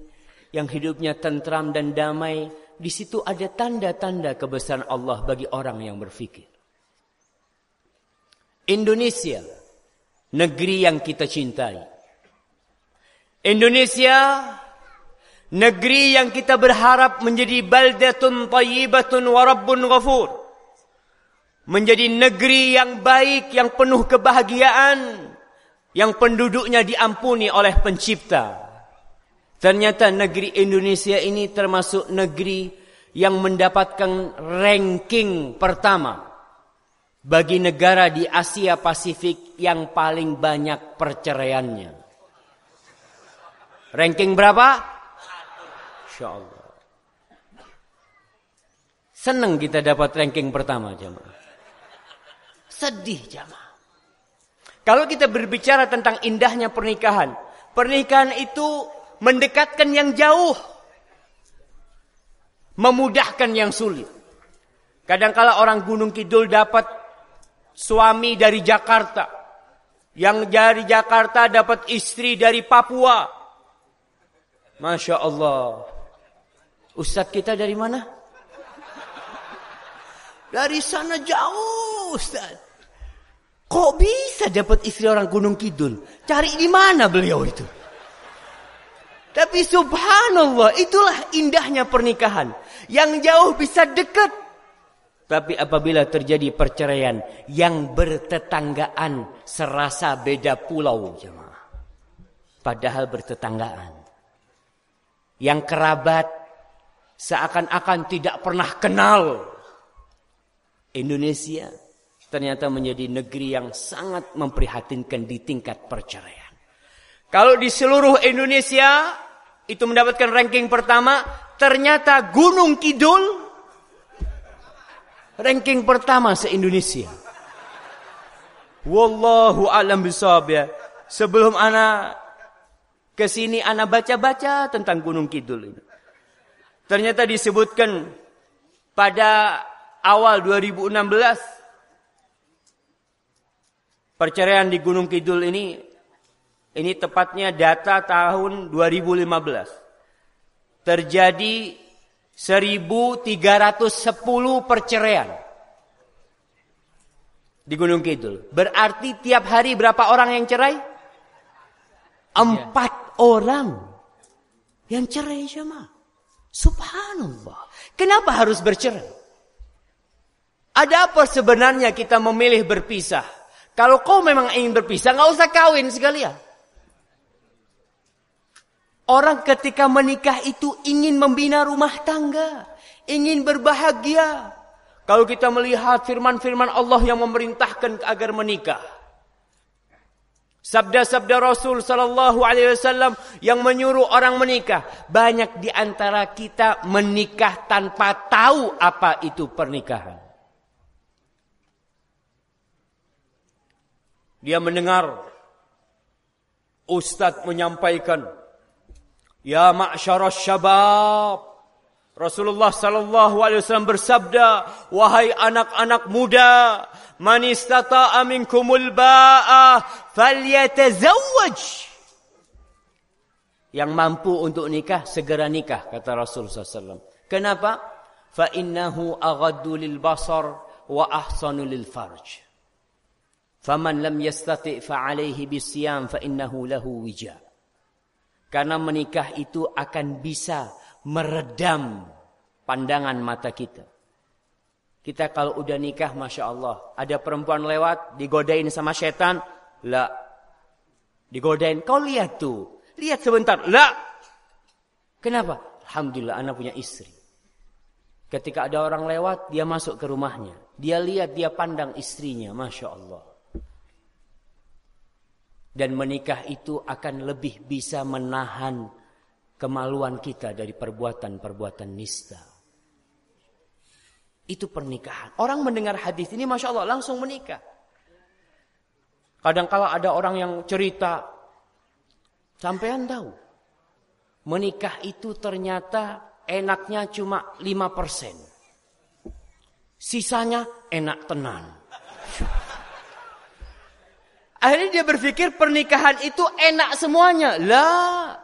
yang hidupnya tentram dan damai, di situ ada tanda-tanda kebesaran Allah bagi orang yang berfikir. Indonesia, negeri yang kita cintai. Indonesia, negeri yang kita berharap menjadi baldatun tayyibatun wa rabbun ghafur. Menjadi negeri yang baik, yang penuh kebahagiaan, yang penduduknya diampuni oleh pencipta. Ternyata negeri Indonesia ini termasuk negeri yang mendapatkan ranking pertama bagi negara di Asia Pasifik yang paling banyak perceraiannya. Ranking berapa? Insya Allah. Senang kita dapat ranking pertama jemaah. Sedih jemaah. Kalau kita berbicara tentang indahnya pernikahan. Pernikahan itu mendekatkan yang jauh, memudahkan yang sulit. Kadangkala orang Gunung Kidul dapat suami dari Jakarta, yang dari Jakarta dapat istri dari Papua. Masya Allah. Ustadz kita dari mana? Dari sana jauh Ustadz. Kok bisa dapat istri orang Gunung Kidul? Cari di mana beliau itu? Tapi subhanallah, itulah indahnya pernikahan. Yang jauh bisa dekat. Tapi apabila terjadi perceraian yang bertetanggaan serasa beda pulau jemaah. Padahal bertetanggaan. Yang kerabat seakan-akan tidak pernah kenal. Indonesia ternyata menjadi negeri yang sangat memprihatinkan di tingkat perceraian. Kalau di seluruh Indonesia itu mendapatkan ranking pertama, ternyata Gunung Kidul ranking pertama se-Indonesia. Wallahu alam bisawab ya. Sebelum anak ke sini anak baca-baca tentang Gunung Kidul ini. Ternyata disebutkan pada awal 2016 perceraian di Gunung Kidul ini ini tepatnya data tahun 2015. Terjadi 1310 perceraian di Gunung Kidul. Berarti tiap hari berapa orang yang cerai? Empat ya. orang yang cerai sama. Subhanallah. Kenapa harus bercerai? Ada apa sebenarnya kita memilih berpisah? Kalau kau memang ingin berpisah, nggak usah kawin sekalian. Orang ketika menikah itu ingin membina rumah tangga, ingin berbahagia. Kalau kita melihat firman-firman Allah yang memerintahkan agar menikah. Sabda-sabda Rasul sallallahu alaihi wasallam yang menyuruh orang menikah, banyak di antara kita menikah tanpa tahu apa itu pernikahan. Dia mendengar ustaz menyampaikan Ya ma'syarus syabab. Rasulullah sallallahu alaihi wasallam bersabda, "Wahai anak-anak muda, man istata'a minkumul ba'a falyatazawwaj." Yang mampu untuk nikah segera nikah kata Rasulullah SAW. Kenapa? Fa innahu aghaddu lil basar wa ahsanu lil farj. Faman lam yastati' fa alaihi bisyam fa innahu lahu wija'. Karena menikah itu akan bisa meredam pandangan mata kita. Kita kalau udah nikah, Masya Allah. Ada perempuan lewat, digodain sama setan. Lah. Digodain. Kau lihat tuh. Lihat sebentar. Lah. Kenapa? Alhamdulillah anak punya istri. Ketika ada orang lewat, dia masuk ke rumahnya. Dia lihat, dia pandang istrinya. Masya Allah. Dan menikah itu akan lebih bisa menahan kemaluan kita dari perbuatan-perbuatan nista. Itu pernikahan. Orang mendengar hadis ini Masya Allah langsung menikah. Kadang kala ada orang yang cerita. Sampean tahu. Menikah itu ternyata enaknya cuma 5%. Sisanya enak tenang. Akhirnya dia berpikir pernikahan itu enak semuanya. Lah.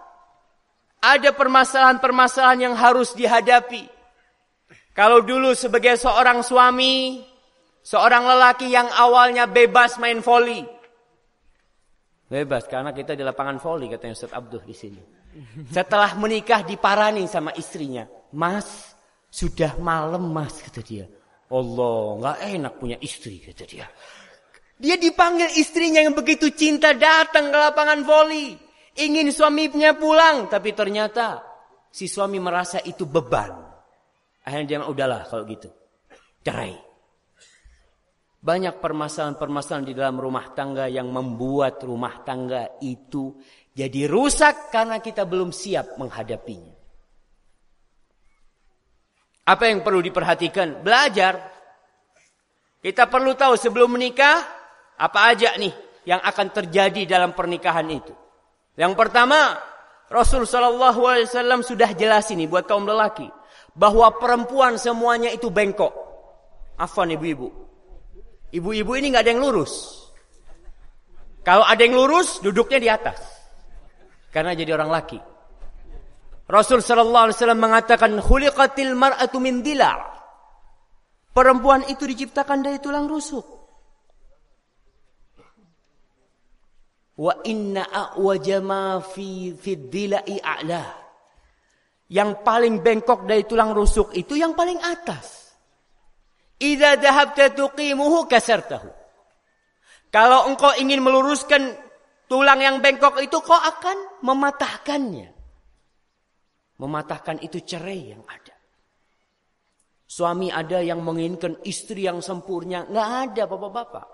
Ada permasalahan-permasalahan yang harus dihadapi. Kalau dulu sebagai seorang suami, seorang lelaki yang awalnya bebas main voli. Bebas karena kita di lapangan voli katanya Ustaz Abdul di sini. Setelah menikah diparani sama istrinya. Mas, sudah malam mas kata dia. Allah, nggak enak punya istri kata dia. Dia dipanggil istrinya yang begitu cinta datang ke lapangan voli. Ingin suaminya pulang. Tapi ternyata si suami merasa itu beban. Akhirnya dia udahlah kalau gitu. Cerai. Banyak permasalahan-permasalahan di dalam rumah tangga yang membuat rumah tangga itu jadi rusak karena kita belum siap menghadapinya. Apa yang perlu diperhatikan? Belajar. Kita perlu tahu sebelum menikah apa aja nih yang akan terjadi dalam pernikahan itu? Yang pertama, Rasul Shallallahu Alaihi Wasallam sudah jelas ini buat kaum lelaki bahwa perempuan semuanya itu bengkok. Afan ibu-ibu. Ibu-ibu ini nggak ada yang lurus. Kalau ada yang lurus, duduknya di atas. Karena jadi orang laki. Rasul Shallallahu Alaihi Wasallam mengatakan, "Khuliqatil mar'atu min Perempuan itu diciptakan dari tulang rusuk. Wa inna a'waja ma fi fiddilai a'la. Yang paling bengkok dari tulang rusuk itu yang paling atas. Idza dhahabta tuqimuhu kasartahu. Kalau engkau ingin meluruskan tulang yang bengkok itu kau akan mematahkannya. Mematahkan itu cerai yang ada. Suami ada yang menginginkan istri yang sempurna. Nggak ada bapak-bapak.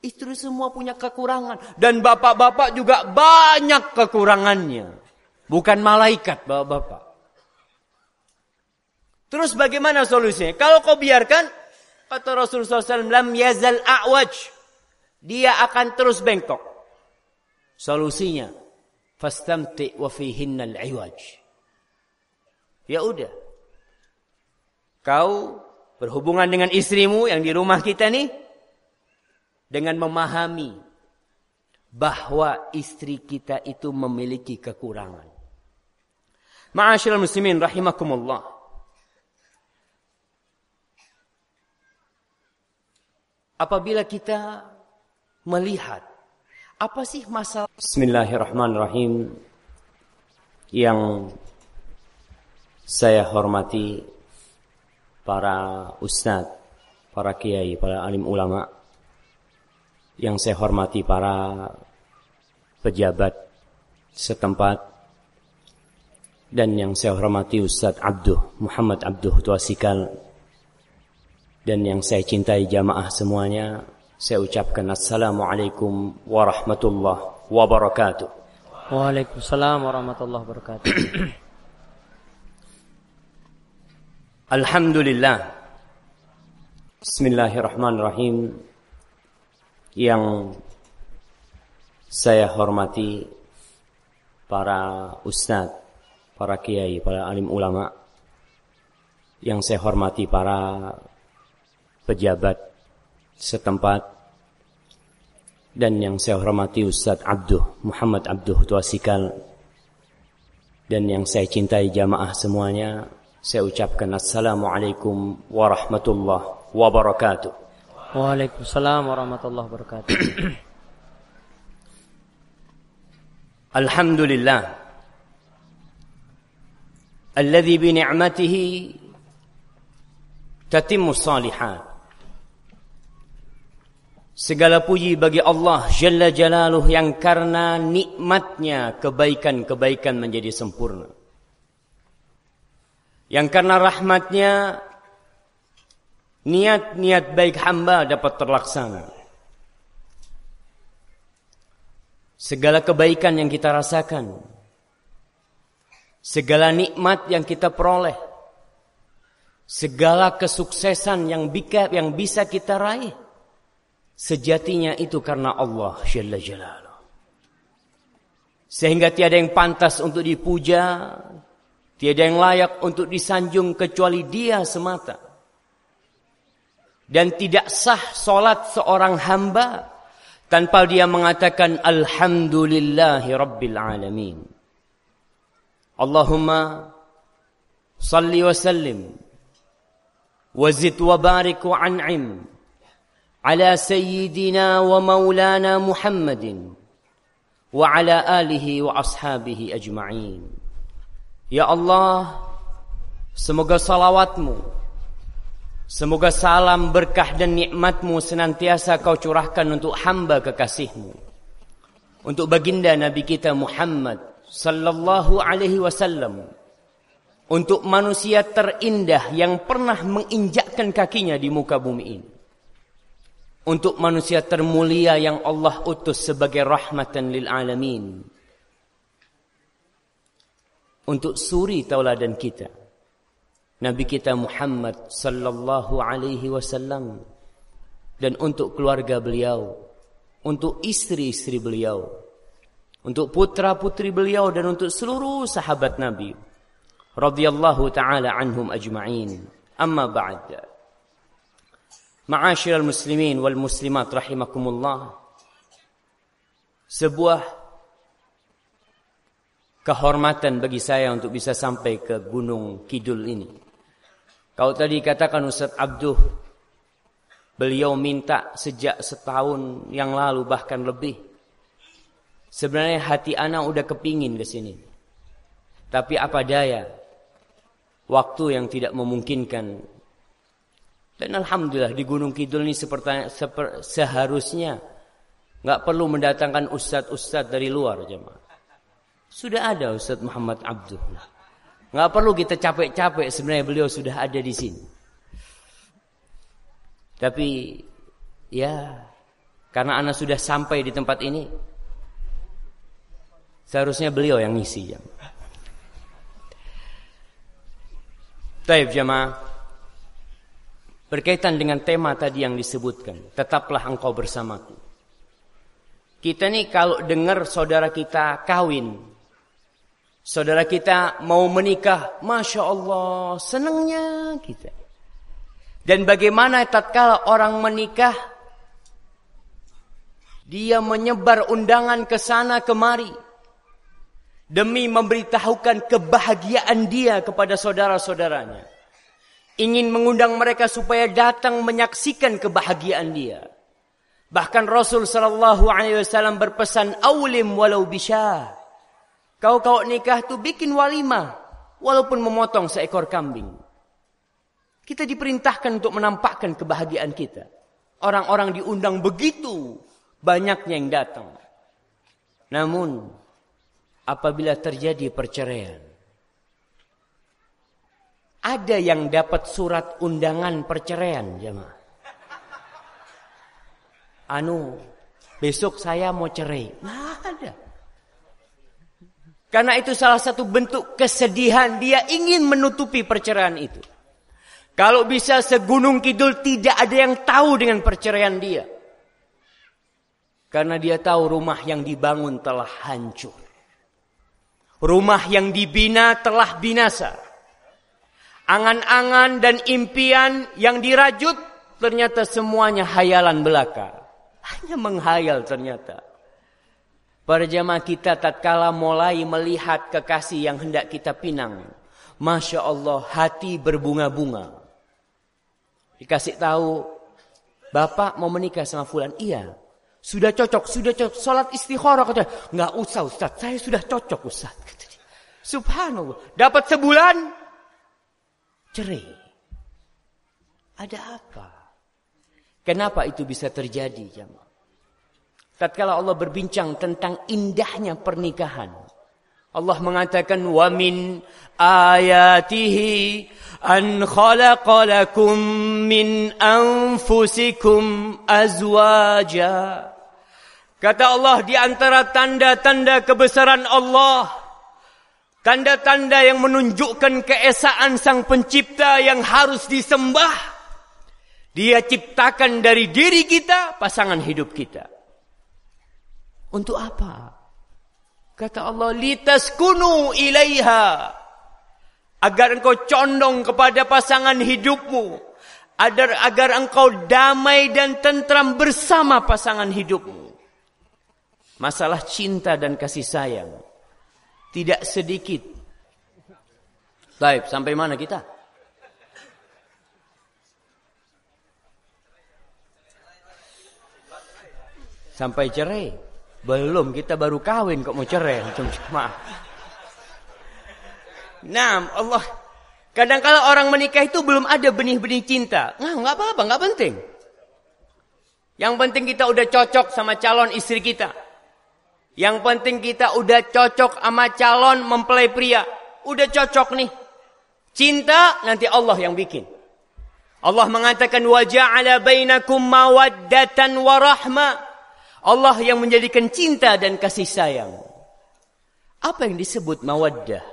Istri semua punya kekurangan. Dan bapak-bapak juga banyak kekurangannya. Bukan malaikat bapak-bapak. Terus bagaimana solusinya? Kalau kau biarkan, kata Rasulullah SAW, lam yazal a'waj. Dia akan terus bengkok. Solusinya, fastamti wa fihinna al Ya udah. Kau berhubungan dengan istrimu yang di rumah kita nih dengan memahami bahwa istri kita itu memiliki kekurangan. Ma'asyiral muslimin rahimakumullah. Apabila kita melihat apa sih masalah Bismillahirrahmanirrahim yang saya hormati para ustadz, para kiai, para alim ulama, yang saya hormati para pejabat setempat, dan yang saya hormati Ustadz Abduh, Muhammad Abduh Tuasikal, dan yang saya cintai jamaah semuanya, saya ucapkan Assalamualaikum warahmatullahi wabarakatuh. Waalaikumsalam warahmatullahi wabarakatuh. Alhamdulillah. Bismillahirrahmanirrahim. Yang saya hormati para ustadz, para kiai, para alim ulama. Yang saya hormati para pejabat setempat dan yang saya hormati Ustadz Abduh Muhammad Abduh Tuasikal dan yang saya cintai jamaah semuanya saya ucapkan Assalamualaikum warahmatullahi wabarakatuh. Waalaikumsalam warahmatullahi wabarakatuh. Alhamdulillah. Alladhi bi ni'matihi tatimmu salihat. Segala puji bagi Allah Jalla Jalaluh yang karena nikmatnya kebaikan-kebaikan menjadi sempurna. Yang karena rahmatnya niat-niat baik hamba dapat terlaksana. Segala kebaikan yang kita rasakan, segala nikmat yang kita peroleh, segala kesuksesan yang bisa, kita raih, sejatinya itu karena Allah Jalla Jalaluh. Sehingga tiada yang pantas untuk dipuja, Tiada yang layak untuk disanjung kecuali dia semata. Dan tidak sah solat seorang hamba tanpa dia mengatakan Alhamdulillahi Rabbil Alamin. Allahumma salli wa sallim wazid wa barik wa an'im ala sayyidina wa maulana Muhammadin wa ala alihi wa ashabihi ajma'in. Ya Allah, semoga salawatmu, semoga salam berkah dan nikmatmu senantiasa kau curahkan untuk hamba kekasihmu. Untuk baginda Nabi kita Muhammad sallallahu alaihi wasallam. Untuk manusia terindah yang pernah menginjakkan kakinya di muka bumi ini. Untuk manusia termulia yang Allah utus sebagai rahmatan lil alamin untuk suri tauladan kita. Nabi kita Muhammad sallallahu alaihi wasallam dan untuk keluarga beliau, untuk istri-istri beliau, untuk putra-putri beliau dan untuk seluruh sahabat Nabi radhiyallahu taala anhum ajma'in. Amma ba'd. Ma'asyiral muslimin wal muslimat rahimakumullah. Sebuah kehormatan bagi saya untuk bisa sampai ke Gunung Kidul ini. Kau tadi katakan Ustaz Abduh, beliau minta sejak setahun yang lalu bahkan lebih. Sebenarnya hati anak udah kepingin ke sini. Tapi apa daya, waktu yang tidak memungkinkan. Dan Alhamdulillah di Gunung Kidul ini seperti, seper, seharusnya nggak perlu mendatangkan ustadz-ustadz dari luar jemaah. Sudah ada Ustaz Muhammad Abdul. Nggak perlu kita capek-capek sebenarnya beliau sudah ada di sini. Tapi ya karena anak sudah sampai di tempat ini seharusnya beliau yang ngisi ya. Taib jamaah berkaitan dengan tema tadi yang disebutkan, tetaplah engkau bersamaku. Kita nih kalau dengar saudara kita kawin, Saudara kita mau menikah, Masya Allah, senangnya kita. Dan bagaimana tatkala orang menikah, dia menyebar undangan ke sana kemari. Demi memberitahukan kebahagiaan dia kepada saudara-saudaranya. Ingin mengundang mereka supaya datang menyaksikan kebahagiaan dia. Bahkan Rasul sallallahu alaihi wasallam berpesan aulim walau bisyah. Kau kau nikah tu bikin walimah walaupun memotong seekor kambing. Kita diperintahkan untuk menampakkan kebahagiaan kita. Orang-orang diundang begitu banyaknya yang datang. Namun apabila terjadi perceraian ada yang dapat surat undangan perceraian jemaah. Anu, besok saya mau cerai. Nah, ada. Karena itu salah satu bentuk kesedihan dia ingin menutupi perceraian itu. Kalau bisa segunung kidul tidak ada yang tahu dengan perceraian dia. Karena dia tahu rumah yang dibangun telah hancur. Rumah yang dibina telah binasa. Angan-angan dan impian yang dirajut ternyata semuanya hayalan belaka. Hanya menghayal ternyata. Para jamaah kita tatkala mulai melihat kekasih yang hendak kita pinang. Masya Allah hati berbunga-bunga. Dikasih tahu, Bapak mau menikah sama Fulan. Iya. Sudah cocok, sudah cocok. Salat istikharah kata, nggak usah Ustaz, saya sudah cocok Ustaz. Subhanallah, dapat sebulan cerai. Ada apa? Kenapa itu bisa terjadi, jemaah? Tatkala Allah berbincang tentang indahnya pernikahan, Allah mengatakan wa min ayatihi an khalaqa lakum min anfusikum azwaja Kata Allah di antara tanda-tanda kebesaran Allah, tanda-tanda yang menunjukkan keesaan Sang Pencipta yang harus disembah, Dia ciptakan dari diri kita pasangan hidup kita. Untuk apa? Kata Allah, litaskunu ilaiha. Agar engkau condong kepada pasangan hidupmu. Agar, agar engkau damai dan tentram bersama pasangan hidupmu. Masalah cinta dan kasih sayang. Tidak sedikit. Baik, sampai mana kita? Sampai cerai. Belum, kita baru kawin kok mau cerai. Cuma Nah, Allah. Kadang kala orang menikah itu belum ada benih-benih cinta. Nah, nggak apa-apa, nggak penting. Yang penting kita udah cocok sama calon istri kita. Yang penting kita udah cocok sama calon mempelai pria. Udah cocok nih. Cinta nanti Allah yang bikin. Allah mengatakan wa ja'ala bainakum mawaddatan wa rahmah. Allah yang menjadikan cinta dan kasih sayang. Apa yang disebut mawaddah?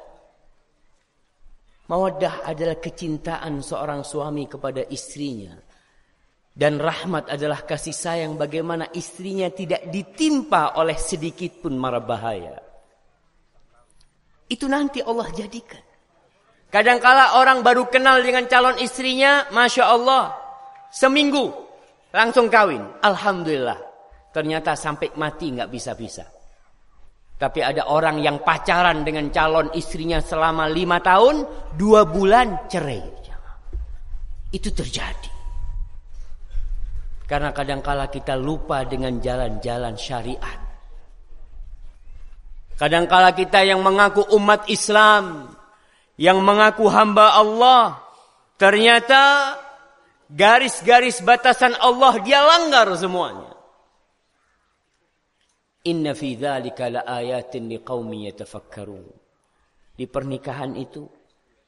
Mawaddah adalah kecintaan seorang suami kepada istrinya. Dan rahmat adalah kasih sayang bagaimana istrinya tidak ditimpa oleh sedikit pun mara bahaya. Itu nanti Allah jadikan. Kadangkala orang baru kenal dengan calon istrinya, Masya Allah. Seminggu langsung kawin. Alhamdulillah. Ternyata sampai mati nggak bisa-bisa. Tapi ada orang yang pacaran dengan calon istrinya selama lima tahun, dua bulan cerai. Itu terjadi. Karena kadangkala kita lupa dengan jalan-jalan syariat. Kadangkala kita yang mengaku umat Islam, yang mengaku hamba Allah, ternyata garis-garis batasan Allah dia langgar semuanya. Inna fi dzalika laayatin liqaumin yatafakkarun. Di pernikahan itu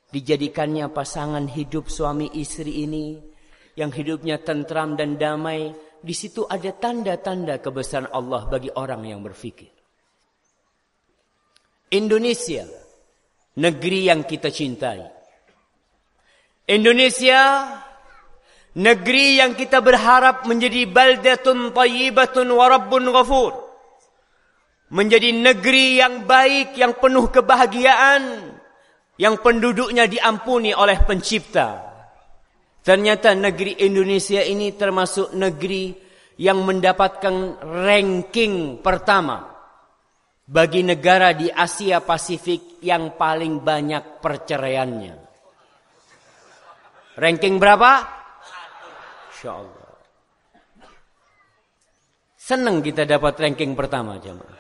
dijadikannya pasangan hidup suami istri ini yang hidupnya tentram dan damai, di situ ada tanda-tanda kebesaran Allah bagi orang yang berfikir. Indonesia, negeri yang kita cintai. Indonesia, negeri yang kita berharap menjadi baldatun tayyibatun wa rabbun ghafur. Menjadi negeri yang baik, yang penuh kebahagiaan, yang penduduknya diampuni oleh pencipta. Ternyata negeri Indonesia ini termasuk negeri yang mendapatkan ranking pertama bagi negara di Asia Pasifik yang paling banyak perceraiannya. Ranking berapa? Insya Allah. Senang kita dapat ranking pertama jemaah.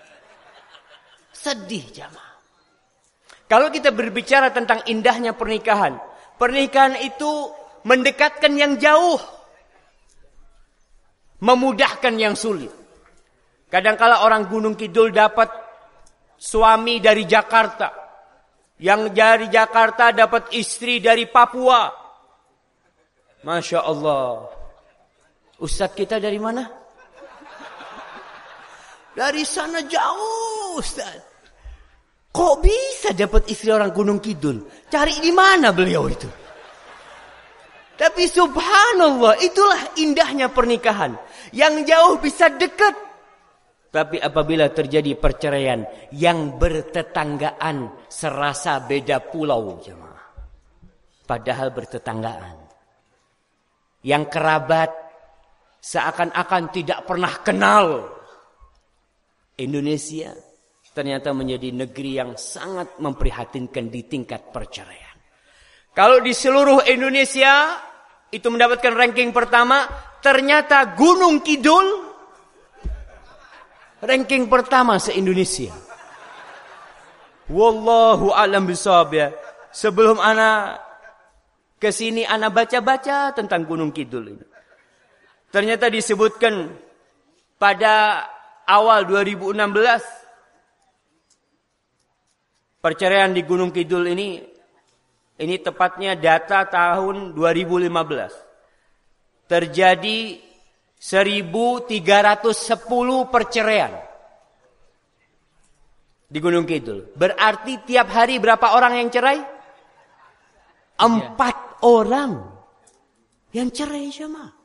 Sedih jamaah. Kalau kita berbicara tentang indahnya pernikahan. Pernikahan itu mendekatkan yang jauh. Memudahkan yang sulit. Kadangkala orang Gunung Kidul dapat suami dari Jakarta. Yang dari Jakarta dapat istri dari Papua. Masya Allah. Ustadz kita dari mana? Dari sana jauh Ustadz. Kok bisa dapat istri orang Gunung Kidul? Cari di mana beliau itu? Tapi subhanallah, itulah indahnya pernikahan. Yang jauh bisa dekat. Tapi apabila terjadi perceraian yang bertetanggaan serasa beda pulau jemaah. Padahal bertetanggaan. Yang kerabat seakan-akan tidak pernah kenal. Indonesia ternyata menjadi negeri yang sangat memprihatinkan di tingkat perceraian. Kalau di seluruh Indonesia itu mendapatkan ranking pertama, ternyata Gunung Kidul ranking pertama se-Indonesia. Wallahu alam bisawab ya. Sebelum anak ke sini anak baca-baca tentang Gunung Kidul ini. Ternyata disebutkan pada awal 2016 Perceraian di Gunung Kidul ini ini tepatnya data tahun 2015. Terjadi 1310 perceraian di Gunung Kidul. Berarti tiap hari berapa orang yang cerai? Empat orang yang cerai sama.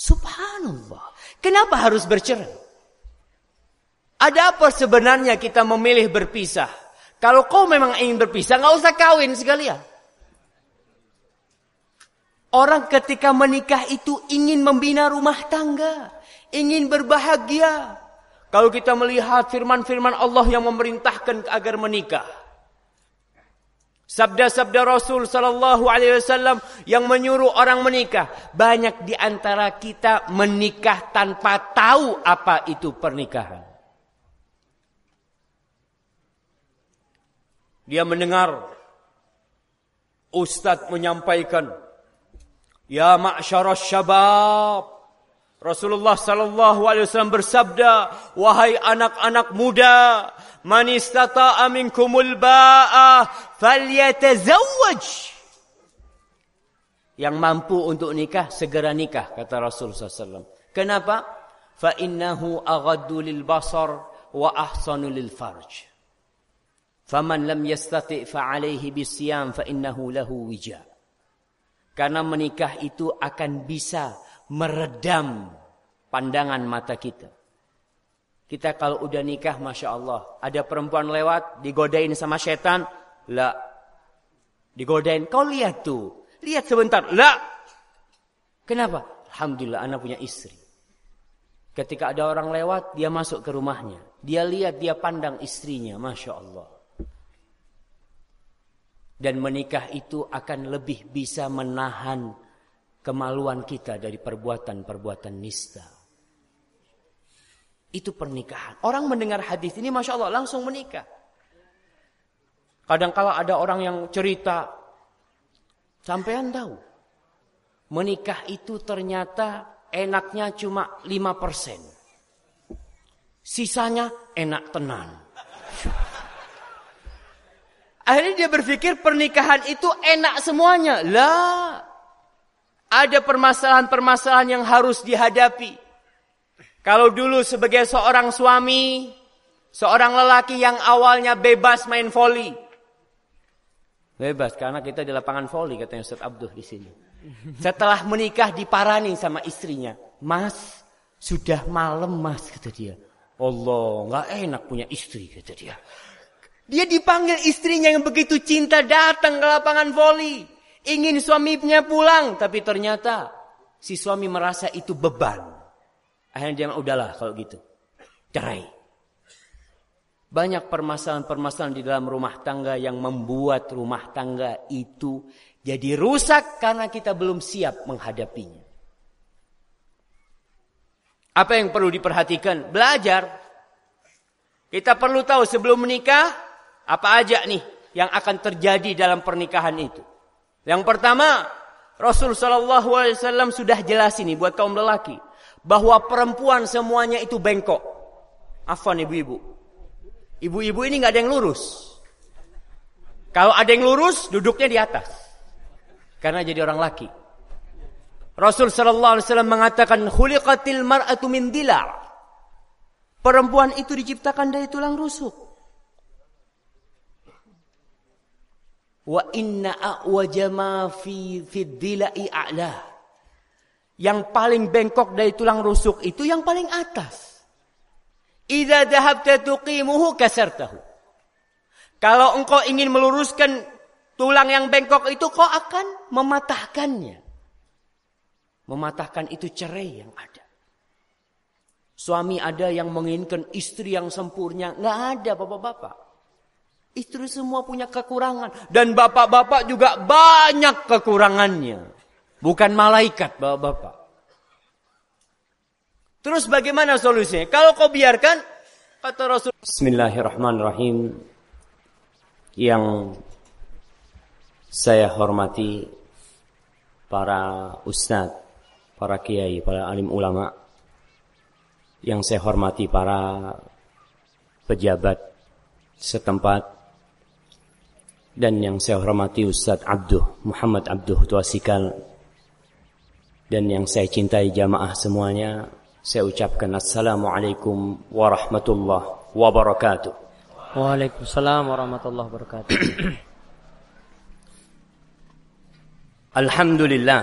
Subhanallah. Kenapa harus bercerai? Ada apa sebenarnya kita memilih berpisah? Kalau kau memang ingin berpisah, nggak usah kawin sekalian. Orang ketika menikah itu ingin membina rumah tangga, ingin berbahagia. Kalau kita melihat firman-firman Allah yang memerintahkan agar menikah. Sabda-sabda Rasul sallallahu alaihi wasallam yang menyuruh orang menikah, banyak di antara kita menikah tanpa tahu apa itu pernikahan. Dia mendengar Ustadz menyampaikan, Ya ma'syaras syabab. Rasulullah sallallahu alaihi wasallam bersabda, wahai anak-anak muda, man istata'a minkumul ba'a falyatazawwaj. Yang mampu untuk nikah segera nikah kata Rasulullah SAW. Kenapa? Fa innahu aghaddu lil basar wa ahsanu lil farj. Faman lam yastati' fa'alaihi bisyam fa innahu lahu wija. Karena menikah itu akan bisa meredam pandangan mata kita. Kita kalau udah nikah Masya Allah. Ada perempuan lewat digodain sama setan. La. Digodain. Kau lihat tuh. Lihat sebentar. La. Kenapa? Alhamdulillah anak punya istri. Ketika ada orang lewat dia masuk ke rumahnya. Dia lihat dia pandang istrinya. Masya Allah. Dan menikah itu akan lebih bisa menahan kemaluan kita dari perbuatan-perbuatan nista. Itu pernikahan. Orang mendengar hadis ini Masya Allah langsung menikah. Kadang kala ada orang yang cerita. Sampean tahu. Menikah itu ternyata enaknya cuma 5%. Sisanya enak tenang. Akhirnya dia berpikir pernikahan itu enak semuanya. Lah. Ada permasalahan-permasalahan yang harus dihadapi. Kalau dulu sebagai seorang suami, seorang lelaki yang awalnya bebas main voli. Bebas karena kita di lapangan voli katanya Ustaz Abdul di sini. Setelah menikah diparani sama istrinya. Mas, sudah malam mas kata dia. Allah, nggak enak punya istri kata dia. Dia dipanggil istrinya yang begitu cinta datang ke lapangan voli. Ingin suaminya pulang, tapi ternyata si suami merasa itu beban. Akhirnya dia udahlah kalau gitu. Cerai. Banyak permasalahan-permasalahan di dalam rumah tangga yang membuat rumah tangga itu jadi rusak karena kita belum siap menghadapinya. Apa yang perlu diperhatikan? Belajar. Kita perlu tahu sebelum menikah apa aja nih yang akan terjadi dalam pernikahan itu. Yang pertama, Rasul Shallallahu Alaihi Wasallam sudah jelas ini buat kaum lelaki bahwa perempuan semuanya itu bengkok. Afan ibu-ibu. Ibu-ibu ini nggak ada yang lurus. Kalau ada yang lurus, duduknya di atas. Karena jadi orang laki. Rasul sallallahu alaihi wasallam mengatakan khuliqatil mar'atu min dila'. Perempuan itu diciptakan dari tulang rusuk. Wa inna a'waja ma fi fi dila'i a'la. Yang paling bengkok dari tulang rusuk itu yang paling atas. Idza dhahabta tuqimuhu kasartahu. Kalau engkau ingin meluruskan tulang yang bengkok itu kau akan mematahkannya. Mematahkan itu cerai yang ada. Suami ada yang menginginkan istri yang sempurna. Nggak ada bapak-bapak. Istri semua punya kekurangan. Dan bapak-bapak juga banyak kekurangannya. Bukan malaikat bapak-bapak. Terus bagaimana solusinya? Kalau kau biarkan, kata Rasul. Bismillahirrahmanirrahim. Yang saya hormati para ustadz para kiai, para alim ulama yang saya hormati para pejabat setempat dan yang saya hormati Ustadz Abduh Muhammad Abduh Tuasikal. Dan yang saya cintai jamaah semuanya saya ucapkan Assalamualaikum warahmatullahi wabarakatuh. Waalaikumsalam warahmatullahi wabarakatuh. Alhamdulillah.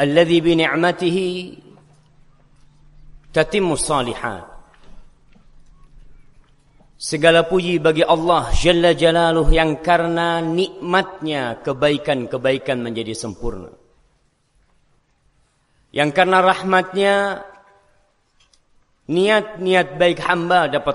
Alladhi bi ni'matihi tatimmu salihat Segala puji bagi Allah Jalla Jalaluh yang karena nikmatnya kebaikan-kebaikan menjadi sempurna. Yang karena rahmatnya niat-niat baik hamba dapat